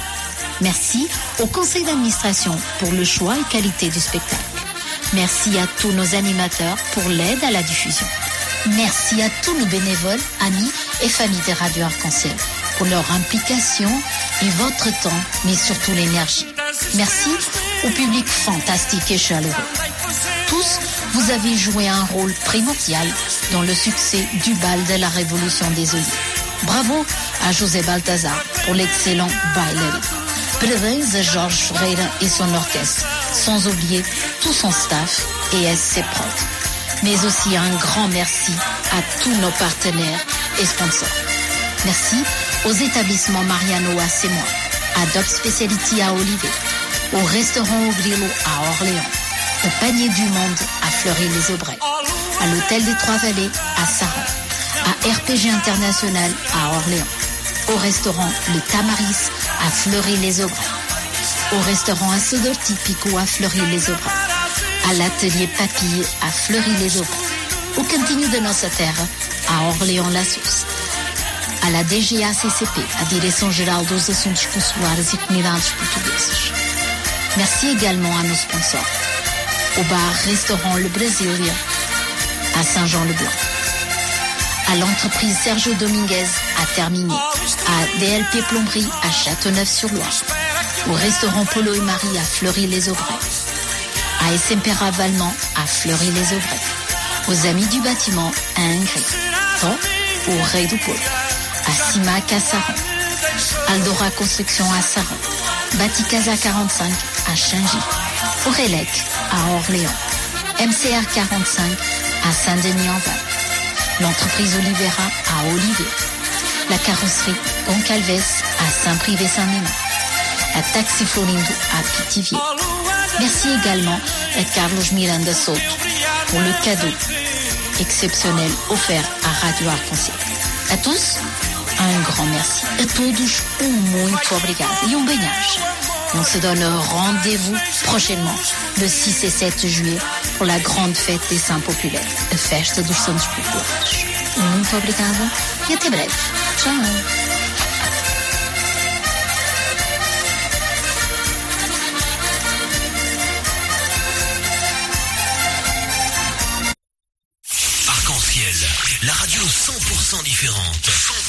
Merci au conseil d'administration pour le choix et qualité du spectacle. Merci à tous nos animateurs pour l'aide à la diffusion. Merci à tous nos bénévoles, amis et familles de Radio Arc-en-Ciel pour leur implication et votre temps, mais surtout l'énergie. Merci au public fantastique et chaleureux. Tous, vous avez joué un rôle primordial dans le succès du bal de la Révolution des Olives. Bravo à José Baltazar pour l'excellent bailerie. Parabéns à Georges Ferreira et son orchestre, sans oublier tout son staff et SC Prod. Mais aussi un grand merci à tous nos partenaires et sponsors. Merci aux établissements Mariano à Sémois, à Doc Speciality à Olivet, au restaurant au Grillo à Orléans, au Panier du Monde à Fleury-les-Aubrais, à l'Hôtel des Trois-Vallées à Saran, à RPG International à Orléans, au restaurant Le Tamaris à Fleury-les-Aubrais, au restaurant Assodor Tipico à Fleury-les-Aubrais, à l'atelier Papille à Fleury-les-Aubrais, au Cantinho de Nossa Terra à Orléans-la-Sousse, à la DGACCP, a Direção-Geral dos Assuntos Consulares e Comunidades Portuguesas. Merci également à nos sponsors, au bar-restaurant Le Brasilia à Saint-Jean-le-Blanc, à l'entreprise Sergio Dominguez à Termigny, à DLP Plomberie à Châteauneuf-sur-Loire, au restaurant Polo et Marie à Fleury-les-Aubrais, à SMP Valmont à Fleury-les-Aubrais, aux Amis du bâtiment à Ingrid, tant au Rey du Pôle, à Simac à Saran, Aldora Construction à Saran, Baticasa 45 à Chingy, Aurélec à Orléans, MCR 45 à Saint-Denis-en-Val, l'entreprise Olivera à Olivier, la carrosserie Goncalves à Saint-Privé-Saint-Ménin, la Taxi Florindo à Pithiviers. Merci également à Carlos Miranda Soto pour le cadeau exceptionnel offert à Radio Arc-en-Ciel. À tous, un grand merci. A todos, um muito obrigado e um bem-aja. On se donne rendez-vous prochainement, le 6 et 7 juillet, pour la grande fête des Saints Populaires, a Festa dos Santos Populares. Muito obrigada e até breve. Tchau. La radio 100% différente. 100%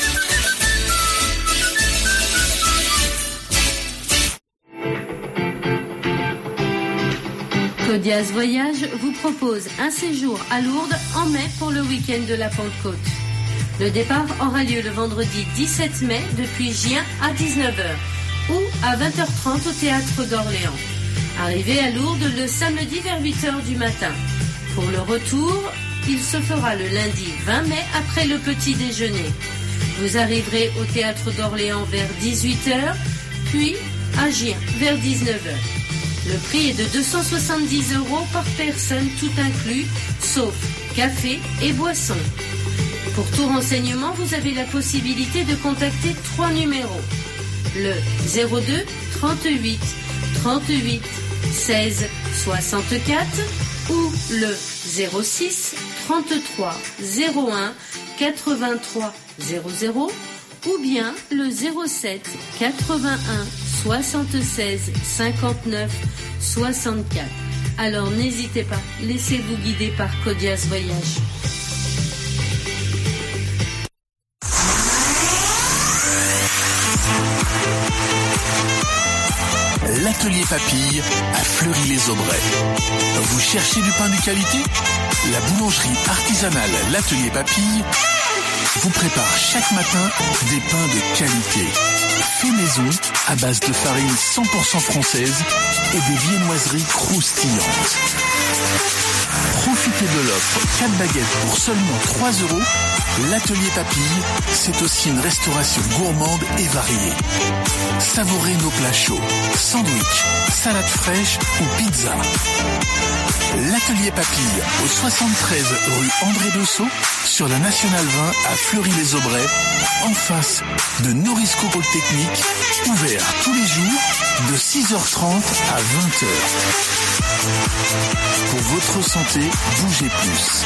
Codias Voyage vous propose un séjour à Lourdes en mai pour le week-end de la Pentecôte. Le départ aura lieu le vendredi 17 mai depuis Gien à 19h ou à 20h30 au théâtre d'Orléans. Arrivez à Lourdes le samedi vers 8h du matin. Pour le retour, il se fera le lundi 20 mai après le petit déjeuner. Vous arriverez au théâtre d'Orléans vers 18h, puis à Gien vers 19h. Le prix est de 270 euros par personne, tout inclus, sauf café et boisson. Pour tout renseignement, vous avez la possibilité de contacter trois numéros. Le 02 38 38 16 64 ou le 06 33 01 83 00 ou bien le 07 81 76 59 64. Alors n'hésitez pas, laissez-vous guider par Codias Voyage. l'atelier Papille à Fleury-les-Aubrais. Vous cherchez du pain de qualité? La boulangerie artisanale L'atelier Papille vous prépare chaque matin des pains de qualité. Fait maison à base de farine 100% française et des viennoiseries croustillantes. De l'offre 4 baguettes pour seulement 3 euros. L'atelier Papille, c'est aussi une restauration gourmande et variée. Savourez nos plats chauds, sandwich, salade fraîche ou pizza. L'atelier Papille au 73 rue André Dossot sur la Nationale 20 à Fleury-les-Aubrais, en face de Norisco Polytechnique, ouvert tous les jours de 6h30 à 20h. Pour votre santé, bougez plus.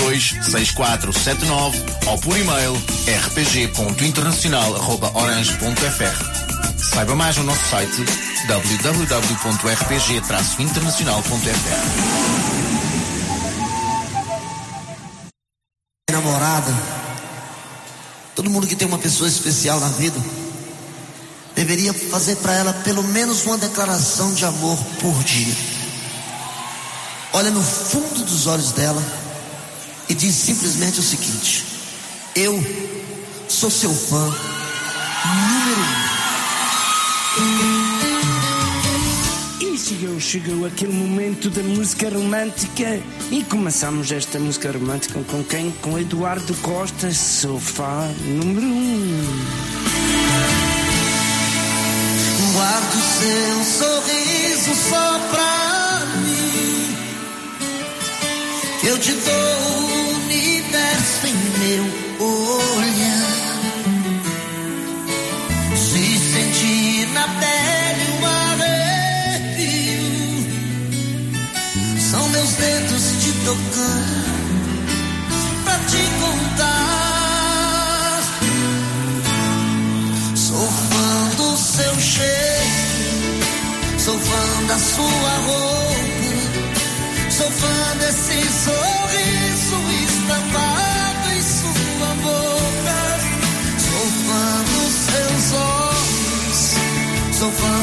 6479 ou por e-mail rpg.internacional.orange.fr. Saiba mais no nosso site www.rpg-internacional.fr. namorada, todo mundo que tem uma pessoa especial na vida, deveria fazer para ela pelo menos uma declaração de amor por dia. Olha no fundo dos olhos dela e diz simplesmente o seguinte: Eu sou seu fã número um. E chegou, chegou aquele momento da música romântica e começamos esta música romântica com quem? Com Eduardo Costa, sofá número um. Guardo seu sorriso só pra mim. Eu te dou meu olhar. Se sentir na pele um arrepio, são meus dedos te tocando pra te contar. Sou fã do seu cheiro, sou fã da sua roupa. Sou fã desse sorriso Sou fã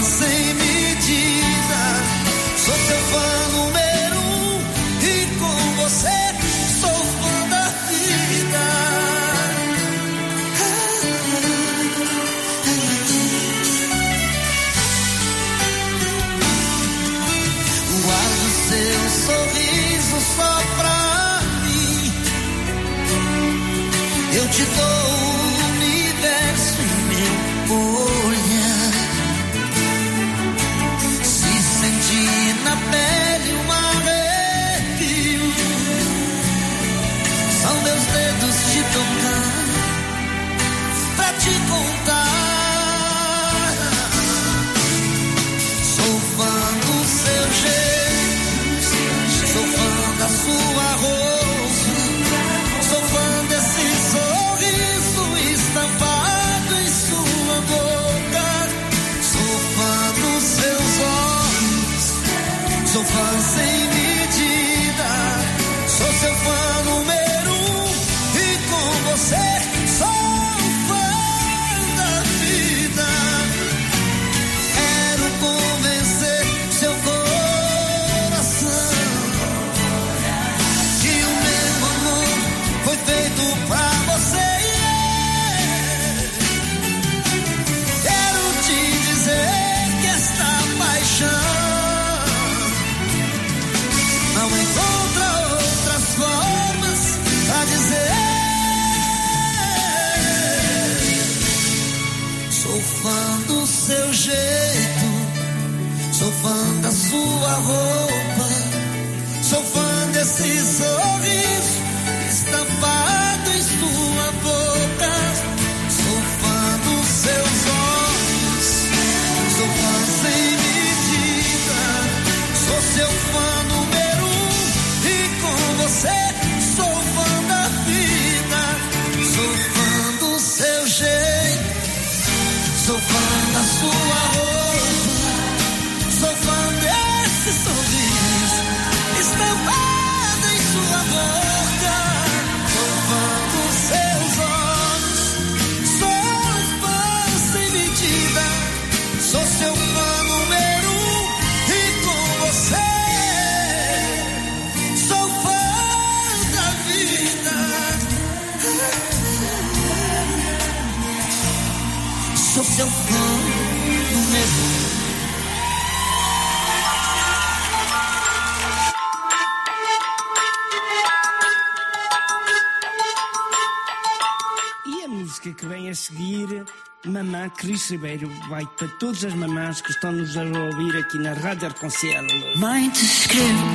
vem a seguir, Mamã Cris Ribeiro vai para todas as mamás que estão-nos a ouvir aqui na Rádio Arconcelo. Mãe, te escrevo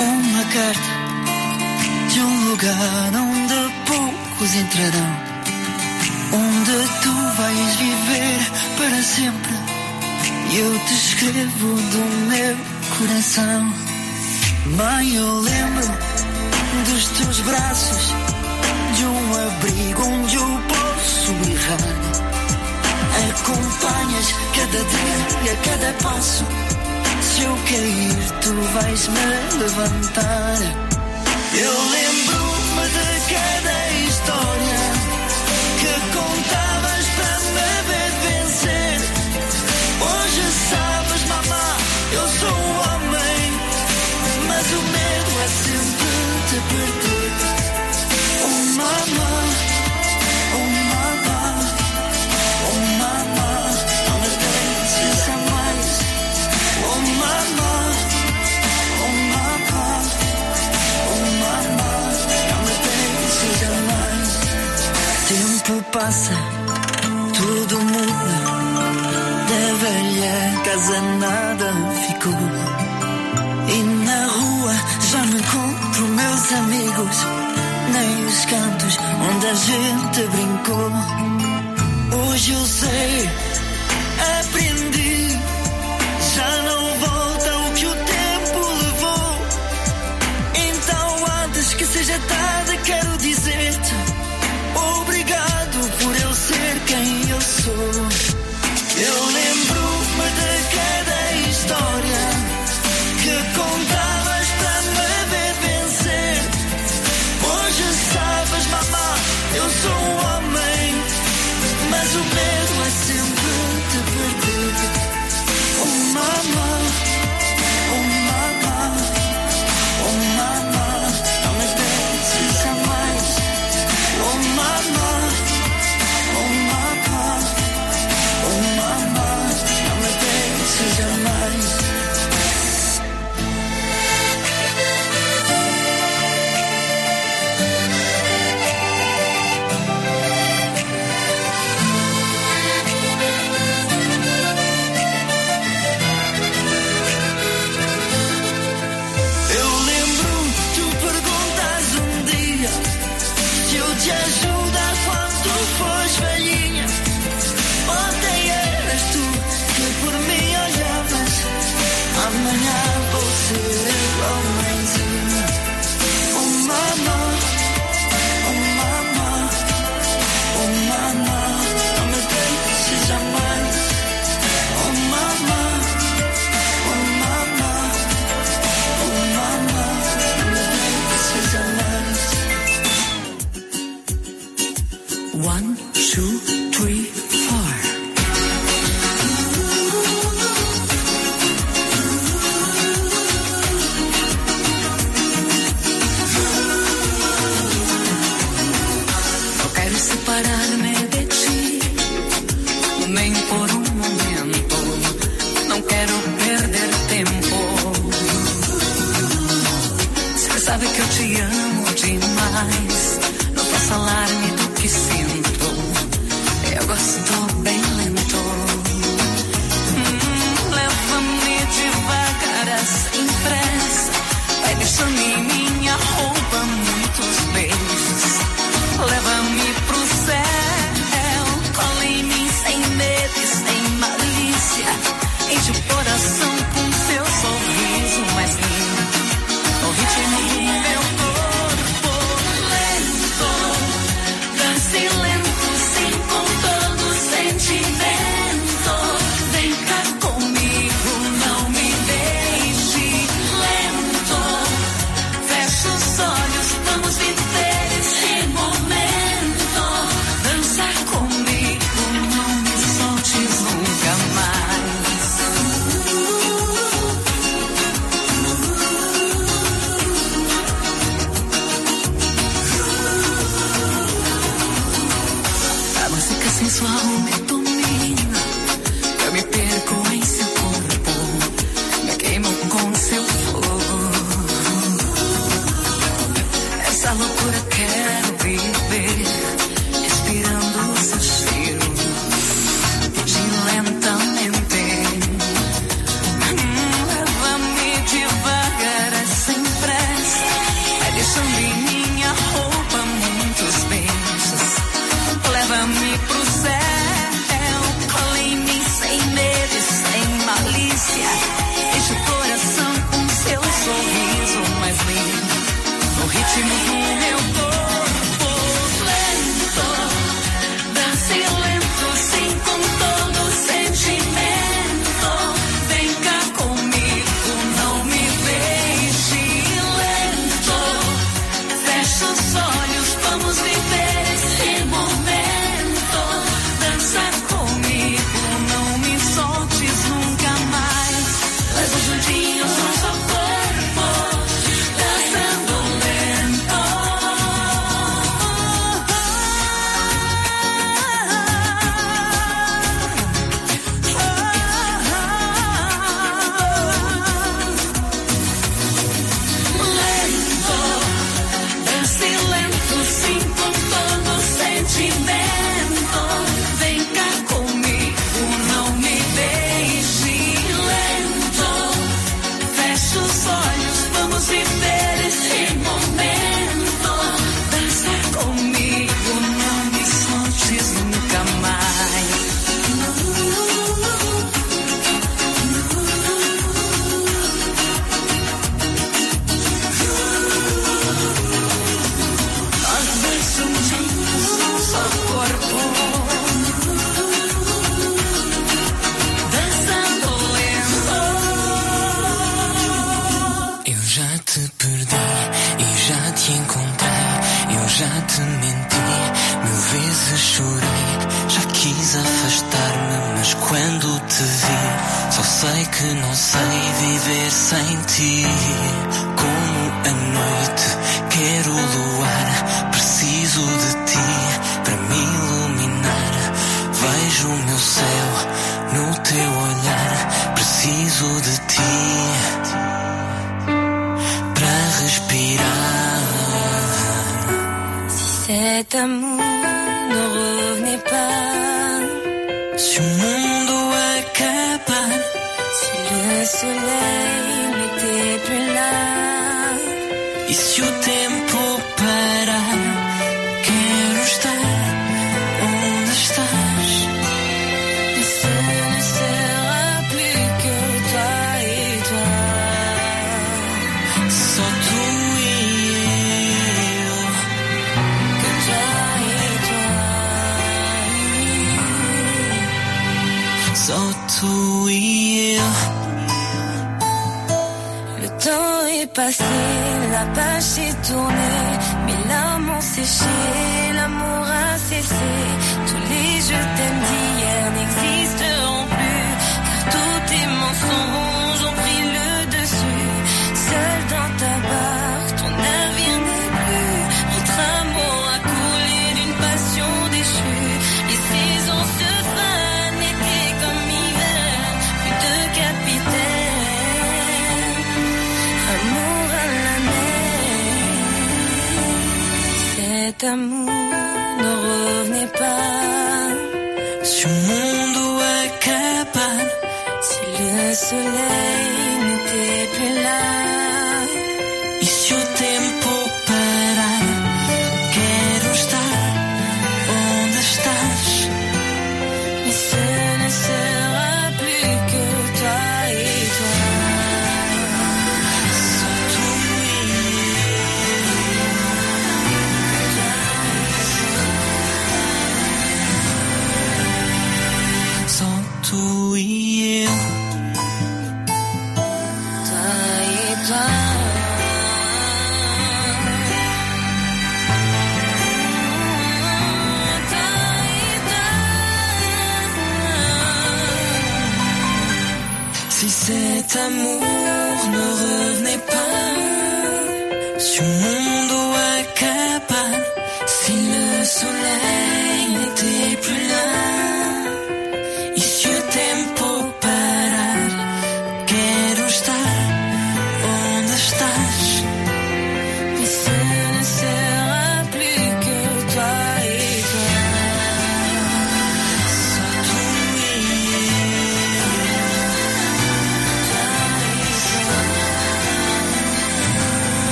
uma carta de um lugar onde poucos entrarão, onde tu vais viver para sempre. Eu te escrevo do meu coração. Mãe, eu lembro dos teus braços, de um abrigo onde o povo soberana. Acompanhas cada dia, a cada passo. Se eu cair, tu vais me levantar. Eu lembro passa, tudo muda. Da velha casa nada ficou. E na rua já não encontro meus amigos. Nem os cantos onde a gente brincou. Hoje eu sei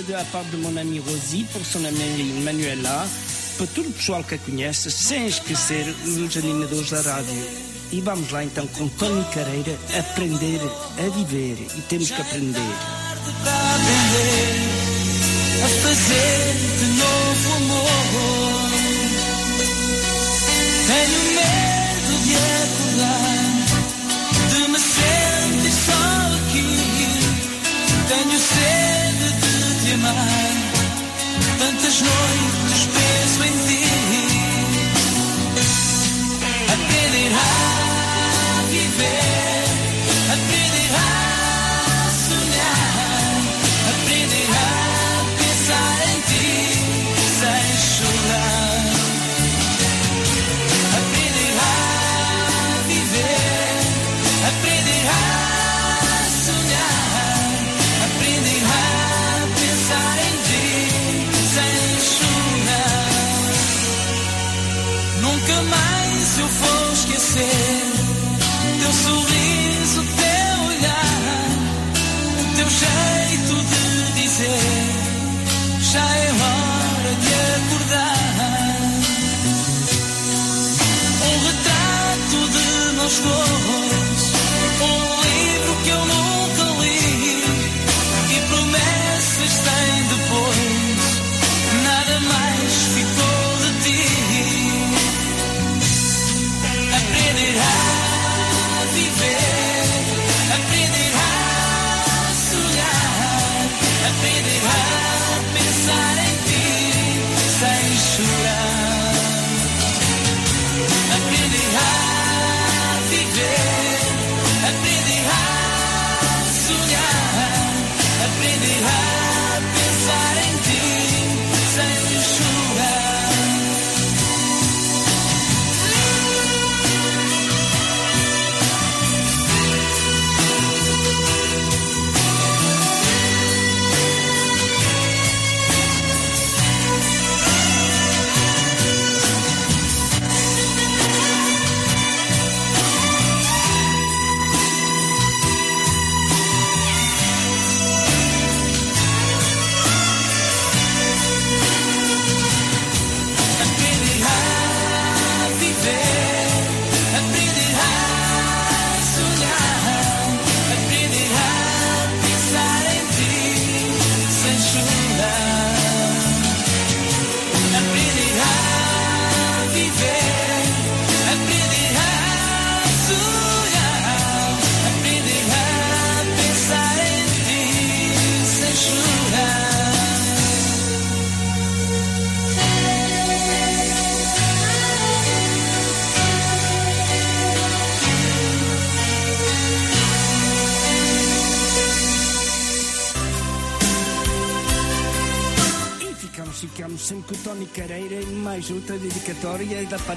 de da parte de mon ami Rosi por seu nome Manuela, para todo o pessoal que a conhece, sem esquecer os animadores da rádio. E vamos lá então com Tony Careira aprender a viver e temos que aprender. A fazer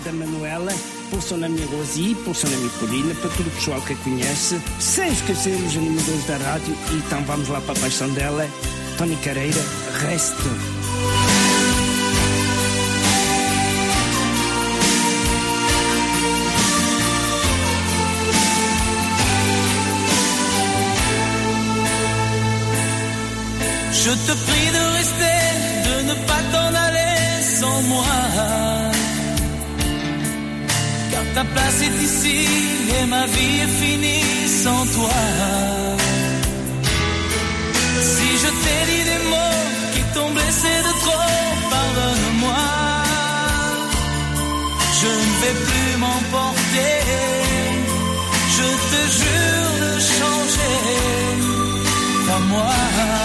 da Manuela, por seu nome Rosi, por seu nome Polina, para todo o pessoal que a conhece, sem esquecer os animadores da rádio. Então vamos lá para a paixão dela, Tony Careira, resto. Je te prie de rester, de ne pas t'en aller sans moi. Ta place est ici et ma vie est finie sans toi. Si je t'ai dit des mots qui t'ont blessé de trop, pardonne-moi. Je ne vais plus m'emporter. Je te jure de changer. Pas moi.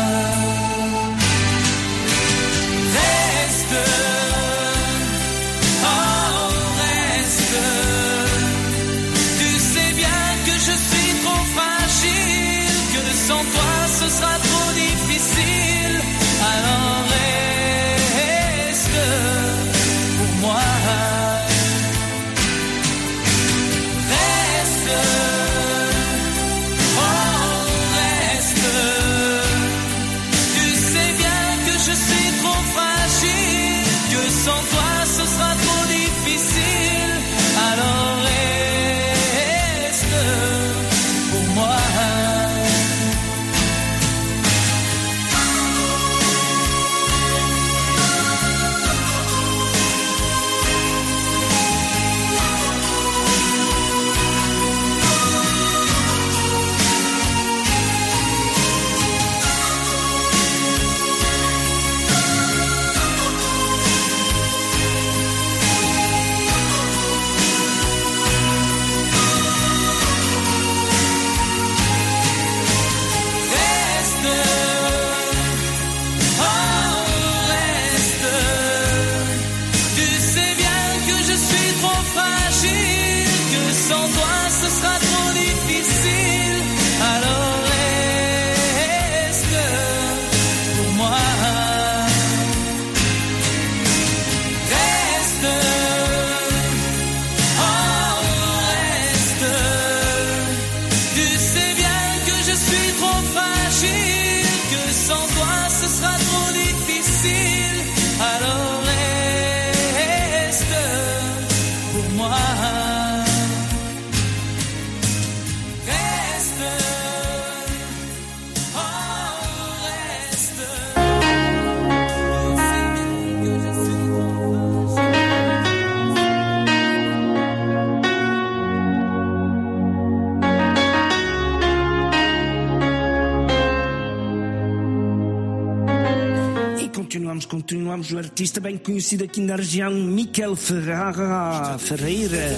Continuamos. O artista bem conhecido aqui na região, Miquel Ferrara, Ferreira.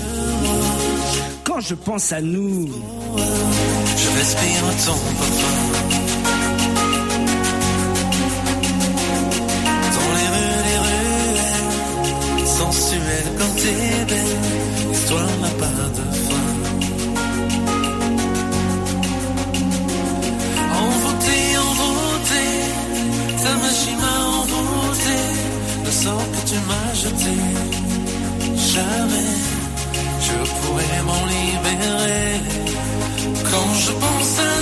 Quand je pense à nous. Je respire ton parfum. Jamais je pourrais m'en libérer. Quand je pense à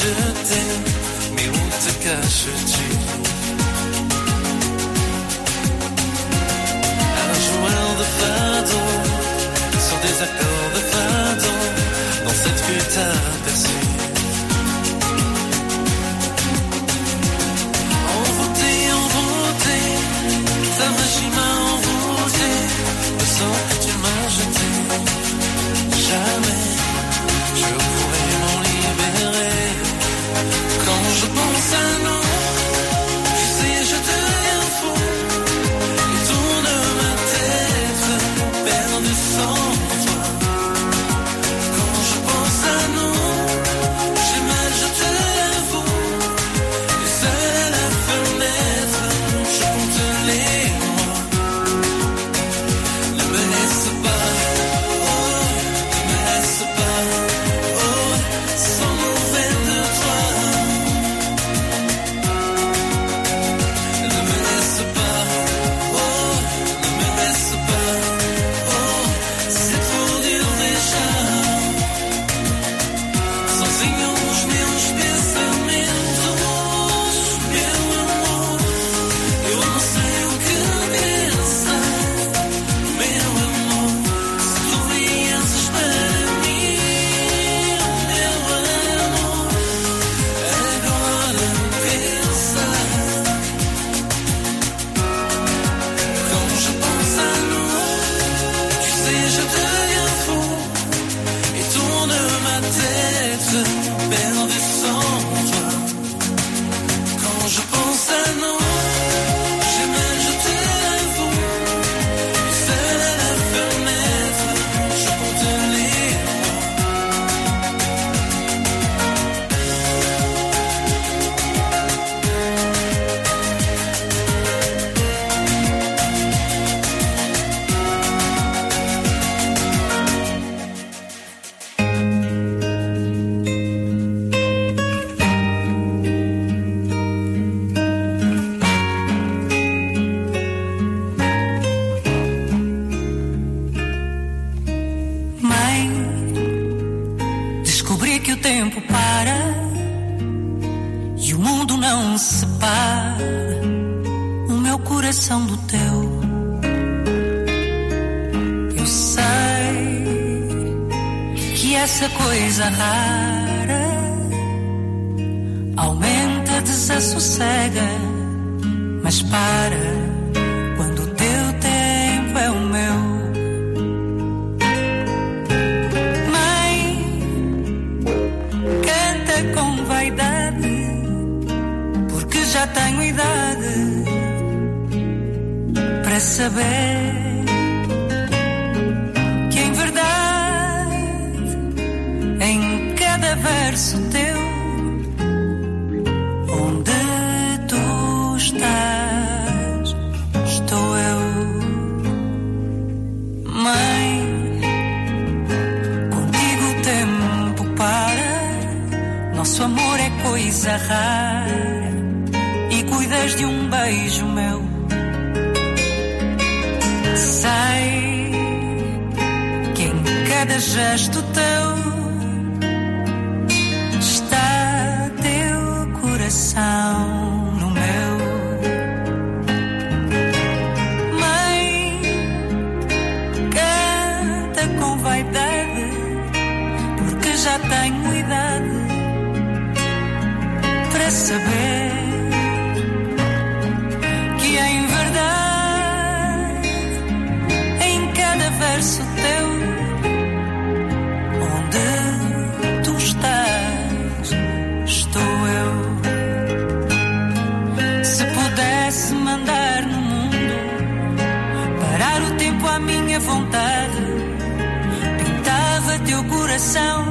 je t'aime, mais où te caches-tu Un joint de pardon, sans désaccord. sound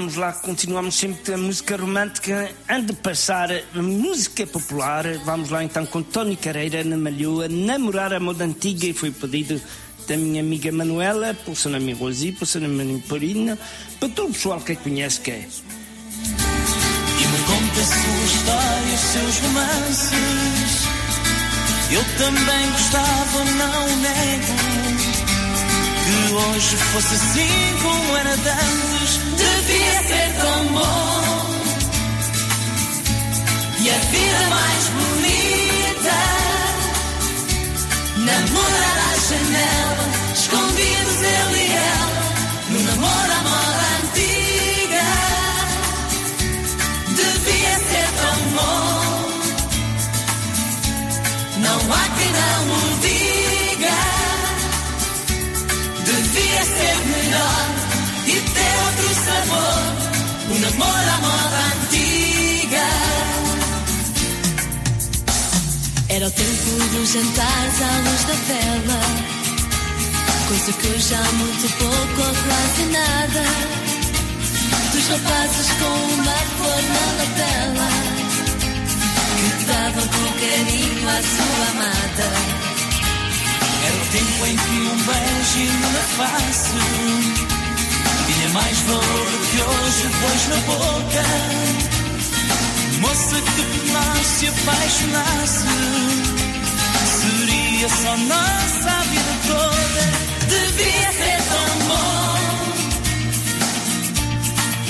vamos lá, continuamos sempre a música romântica. Antes de passar música popular, vamos lá então com Tony Careira na Malhoa, namorar a moda antiga e foi pedido da minha amiga Manuela, pelo seu nome Rosi, pelo seu nome Porino, para todo o pessoal que a conhece que é. E me conta a sua história, os seus romances. Eu também gostava, não nego. Que hoje fosse assim como era antes. Devia ser tão bom. E a vida mais bonita. Namorar à janela, escondidos ele e ela. No namoro à moda antiga. Devia ser tão bom. Não há quem não o O namoro à moda antiga. Era o tempo dos jantares à luz da vela. Coisa que hoje há muito pouco ou quase nada. Dos rapazes com uma flor na lapela. Que davam com carinho à sua amada. Era o tempo em que um beijo na face tinha mais valor que hoje, dois na boca. Moça que nós se apaixonasse, seria só nossa a vida toda. Devia ser tão bom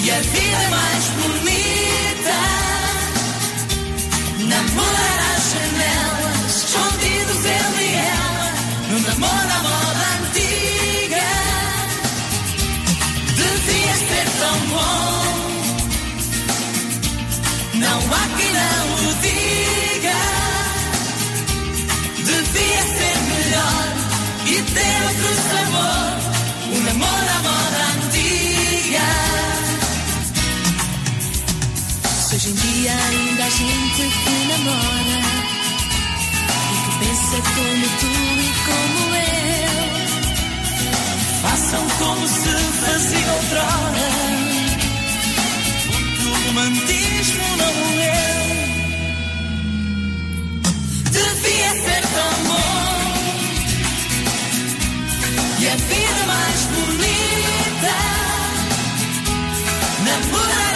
e a vida mais bonita. Namorar hoje dia ainda há gente que namora e que pensa como tu e como eu. Façam como se fazia outrora. O romantismo não morreu. Devia ser tão bom. E a vida mais bonita. Namorar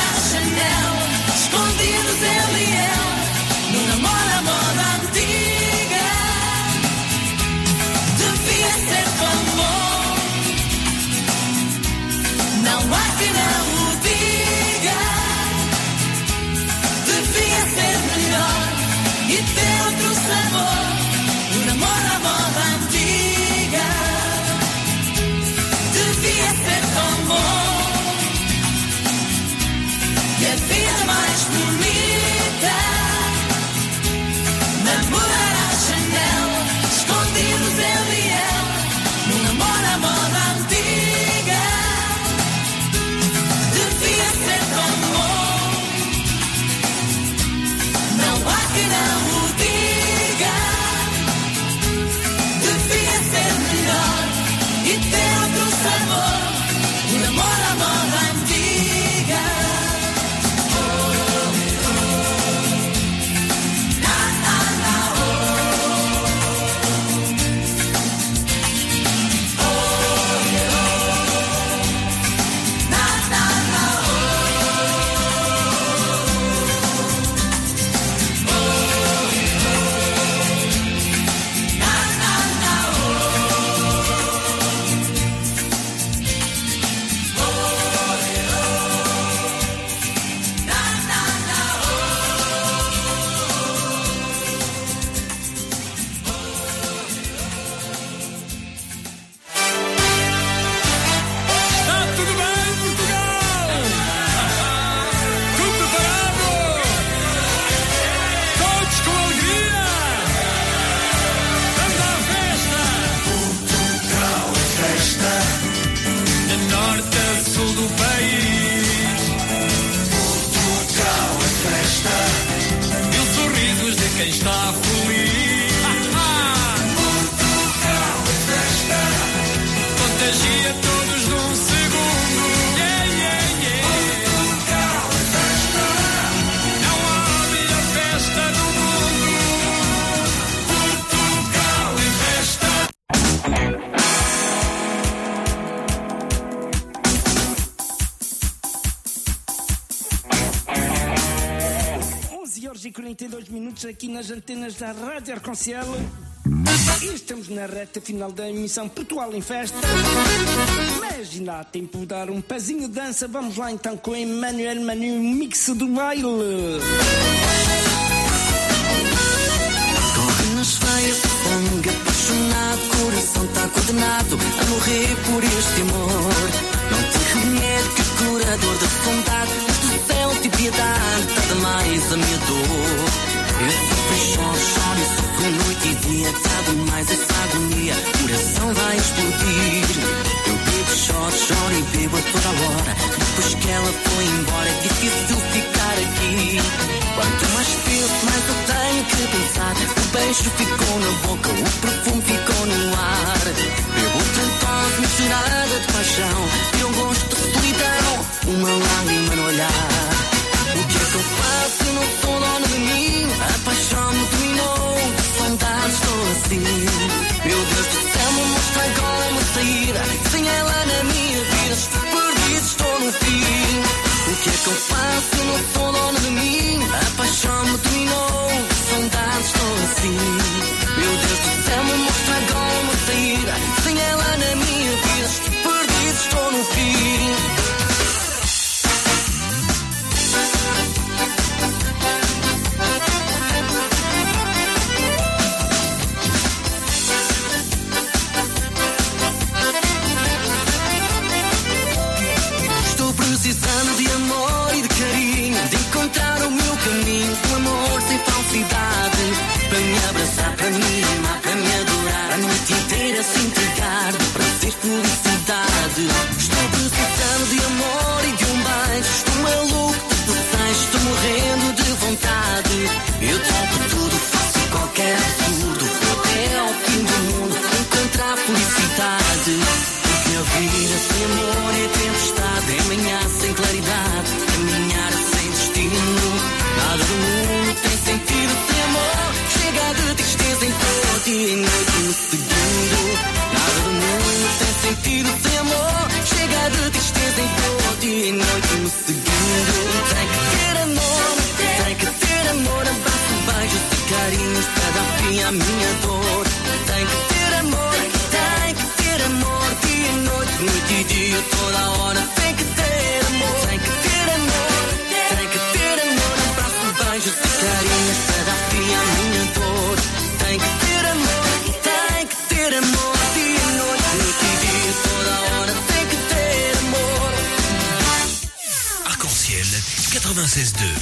minutos aqui nas antenas da Rádio Arconciel. E estamos na reta final da emissão Portugal em Festa. Mas ainda há tempo de dar um pezinho de dança. Vamos lá então com o Emmanuel Manu, mix do baile. Corre-nos feio, sangue apaixonado, coração está condenado a morrer por este amor. Não tem remédio que curador da vontade, mas do céu tipo tá de piedade, nada mais a minha dor. Eu sofri, choro, choro e sofro noite e dia. Trago mais essa agonia, coração vai explodir. Eu bebo, choro, choro e bebo a toda hora. Depois que ela foi embora, é difícil ficar aqui. Quanto mais penso, mais eu tenho que pensar. O beijo ficou na boca, o perfume ficou no ar. Bebo tantos misturada de paixão. E um gosto de solidão, uma lágrima no olhar. O que no fundo de mim a paixão me dominou. Saudades estou assim. Meu Deus do céu, mas que agora a sair. Sem ela na minha vida, estou perdido, estou no fim. O que é que eu faço no fundo de mim a paixão me dominou? Saudades estou assim. Meu Deus do céu, 16-2.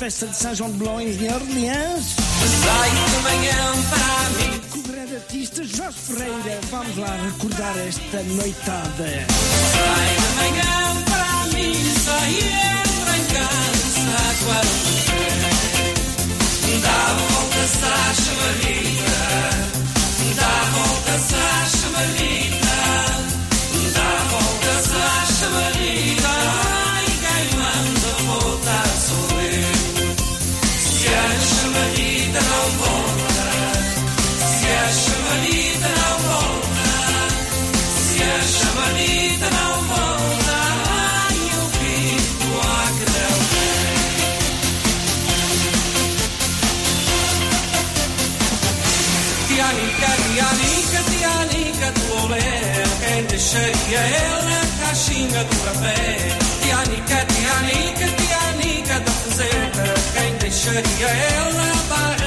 festa de São João de Blois em Orleans. Sai de manhã para mim. Com o grande artista Jorge Ferreira. Vamos lá recordar esta noitada. Sai de manhã para mim. Sai entra em casa. Quando. Dá voltas à chavarria. eu na caixinha do café. Tianica, Tianica, Tianica da fazenda. Quem deixaria eu na barra?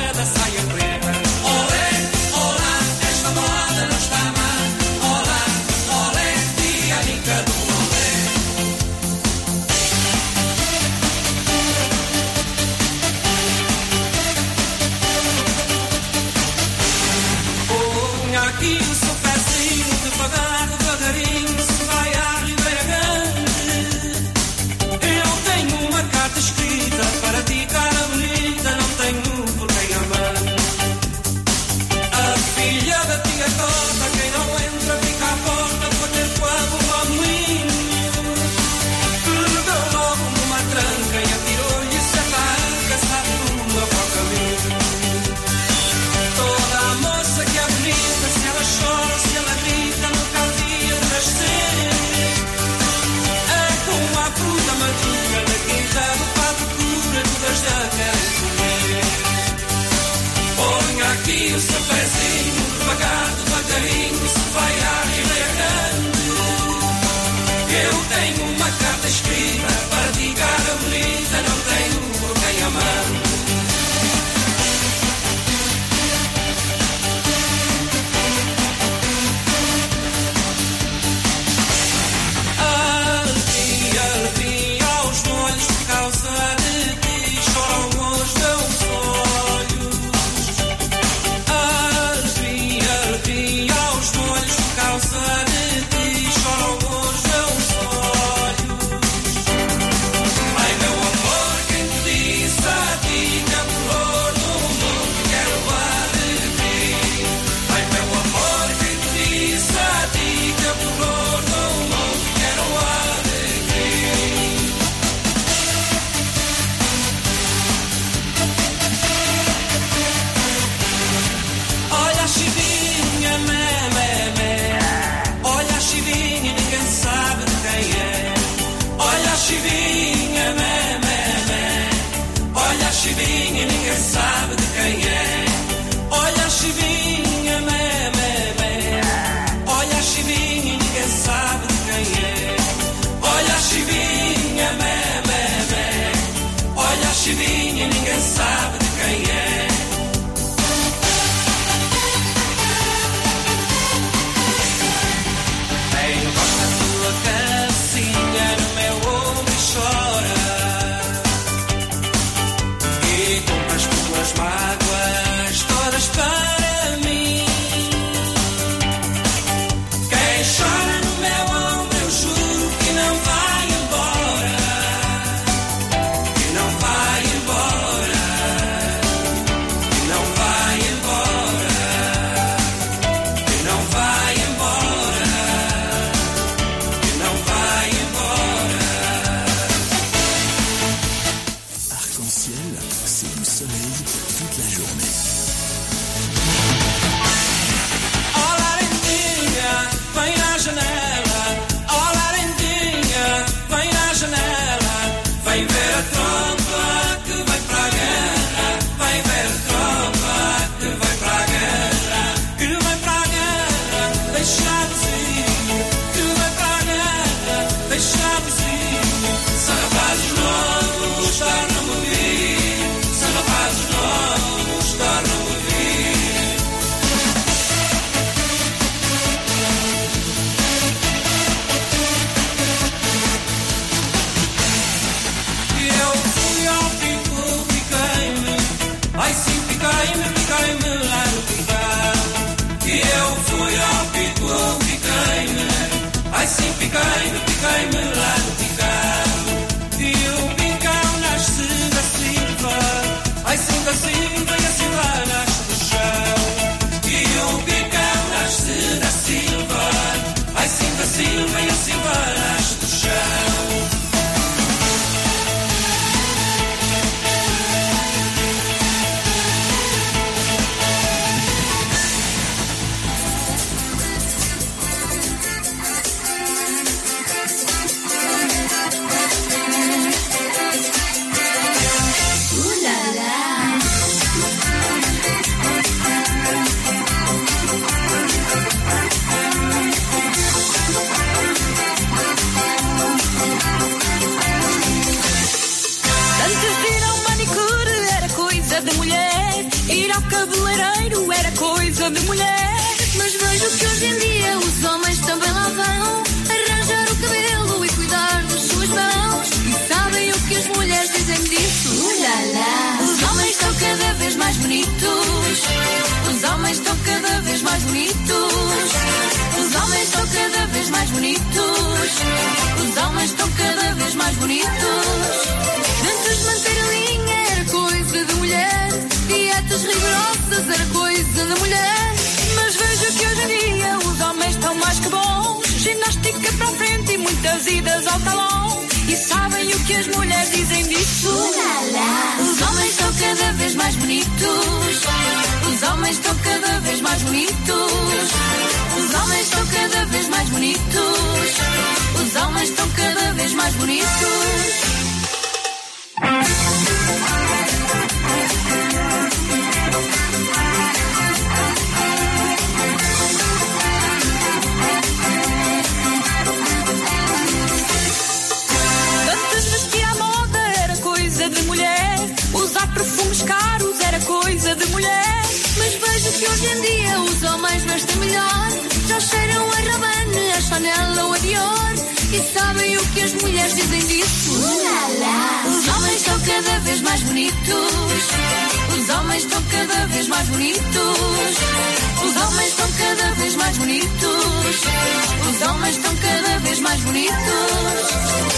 bonitos.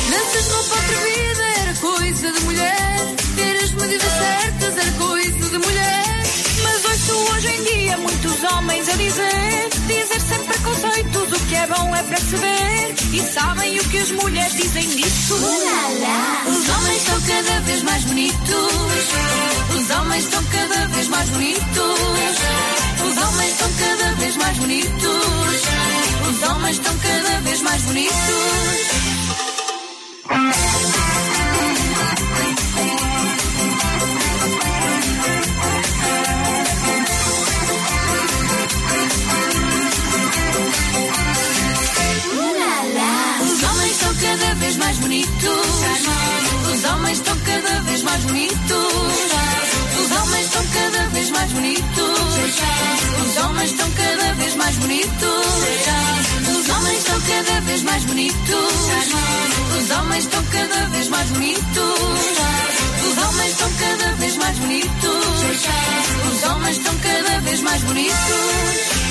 Danças roupa atrevida, era coisa de mulher. Ter as medidas certas era coisa de mulher. Mas ouço hoje em dia muitos homens a dizer: dizer sem preconceito, do que é bom é perceber. E sabem o que as mulheres dizem disso? Os homens estão cada vez mais bonitos. Os homens estão cada vez mais bonitos. Os homens estão cada vez mais bonitos. Os homens estão cada vez mais bonitos. cada vez mais bonitos. Os homens estão cada vez mais bonitos. Os homens estão cada vez mais bonitos. Os homens estão cada mais bonito. Os homens estão cada vez mais bonitos. Os homens estão cada vez mais bonitos. Os homens estão cada vez mais bonitos. Os homens estão cada vez mais bonitos.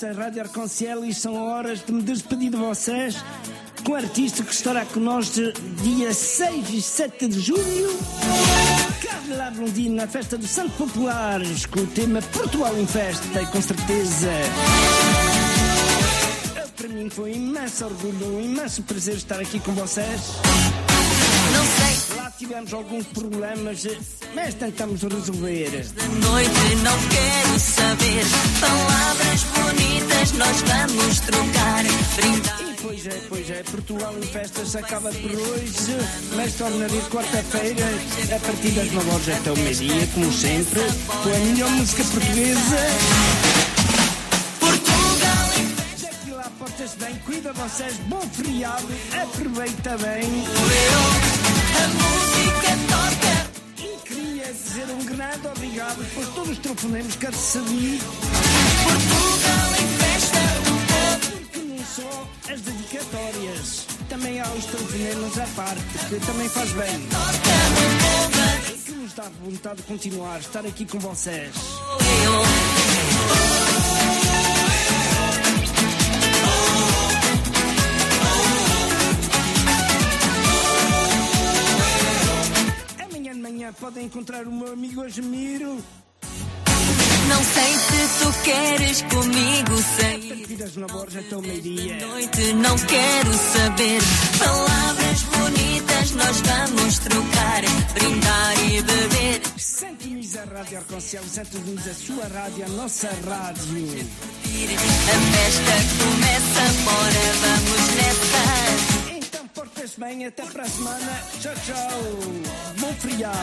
Da Rádio Arconciel e são horas de me despedir de vocês com o artista que estará connosco dia 6 e 7 de junho. Carla Blondine na festa do Santo Populares com o tema Portugal em Festa, com certeza. Para mim foi um imenso orgulho, um imenso prazer estar aqui com vocês. Tivemos alguns problemas, mas tentamos resolver. Noite não quero saber. Palavras bonitas nós vamos trocar. Brindar. E pois é, pois é, Portugal em festas acaba por hoje, mas torna a vir quarta-feira, a partir das 9 horas até o meio-dia, como sempre, com a melhor música portuguesa. Porta-se bem, cuida vocês, bom feriado, aproveita bem. E um obrigado por todos os que recebi, Portugal em festa. Um povo porque não só as dedicatórias, também há os telefonemas à parte, que também faz bem. Um E que nos dá vontade de continuar, estar aqui com vocês. Manhã podem encontrar o meu amigo Asmiro, Não sei se tu queres comigo sair. 9 horas até o meio-dia. Noite não quero saber. Palavras bonitas nós vamos trocar. Brindar e beber. Sintoniza a Rádio Arconcel, sintoniza a sua rádio, a nossa rádio. A festa começa, bora vamos nessa. Bem, até para a semana. Tchau, tchau. Bom feriado.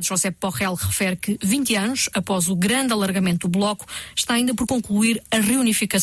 José Porrel refere que 20 anos após o grande alargamento do Bloco, está ainda por concluir a reunificação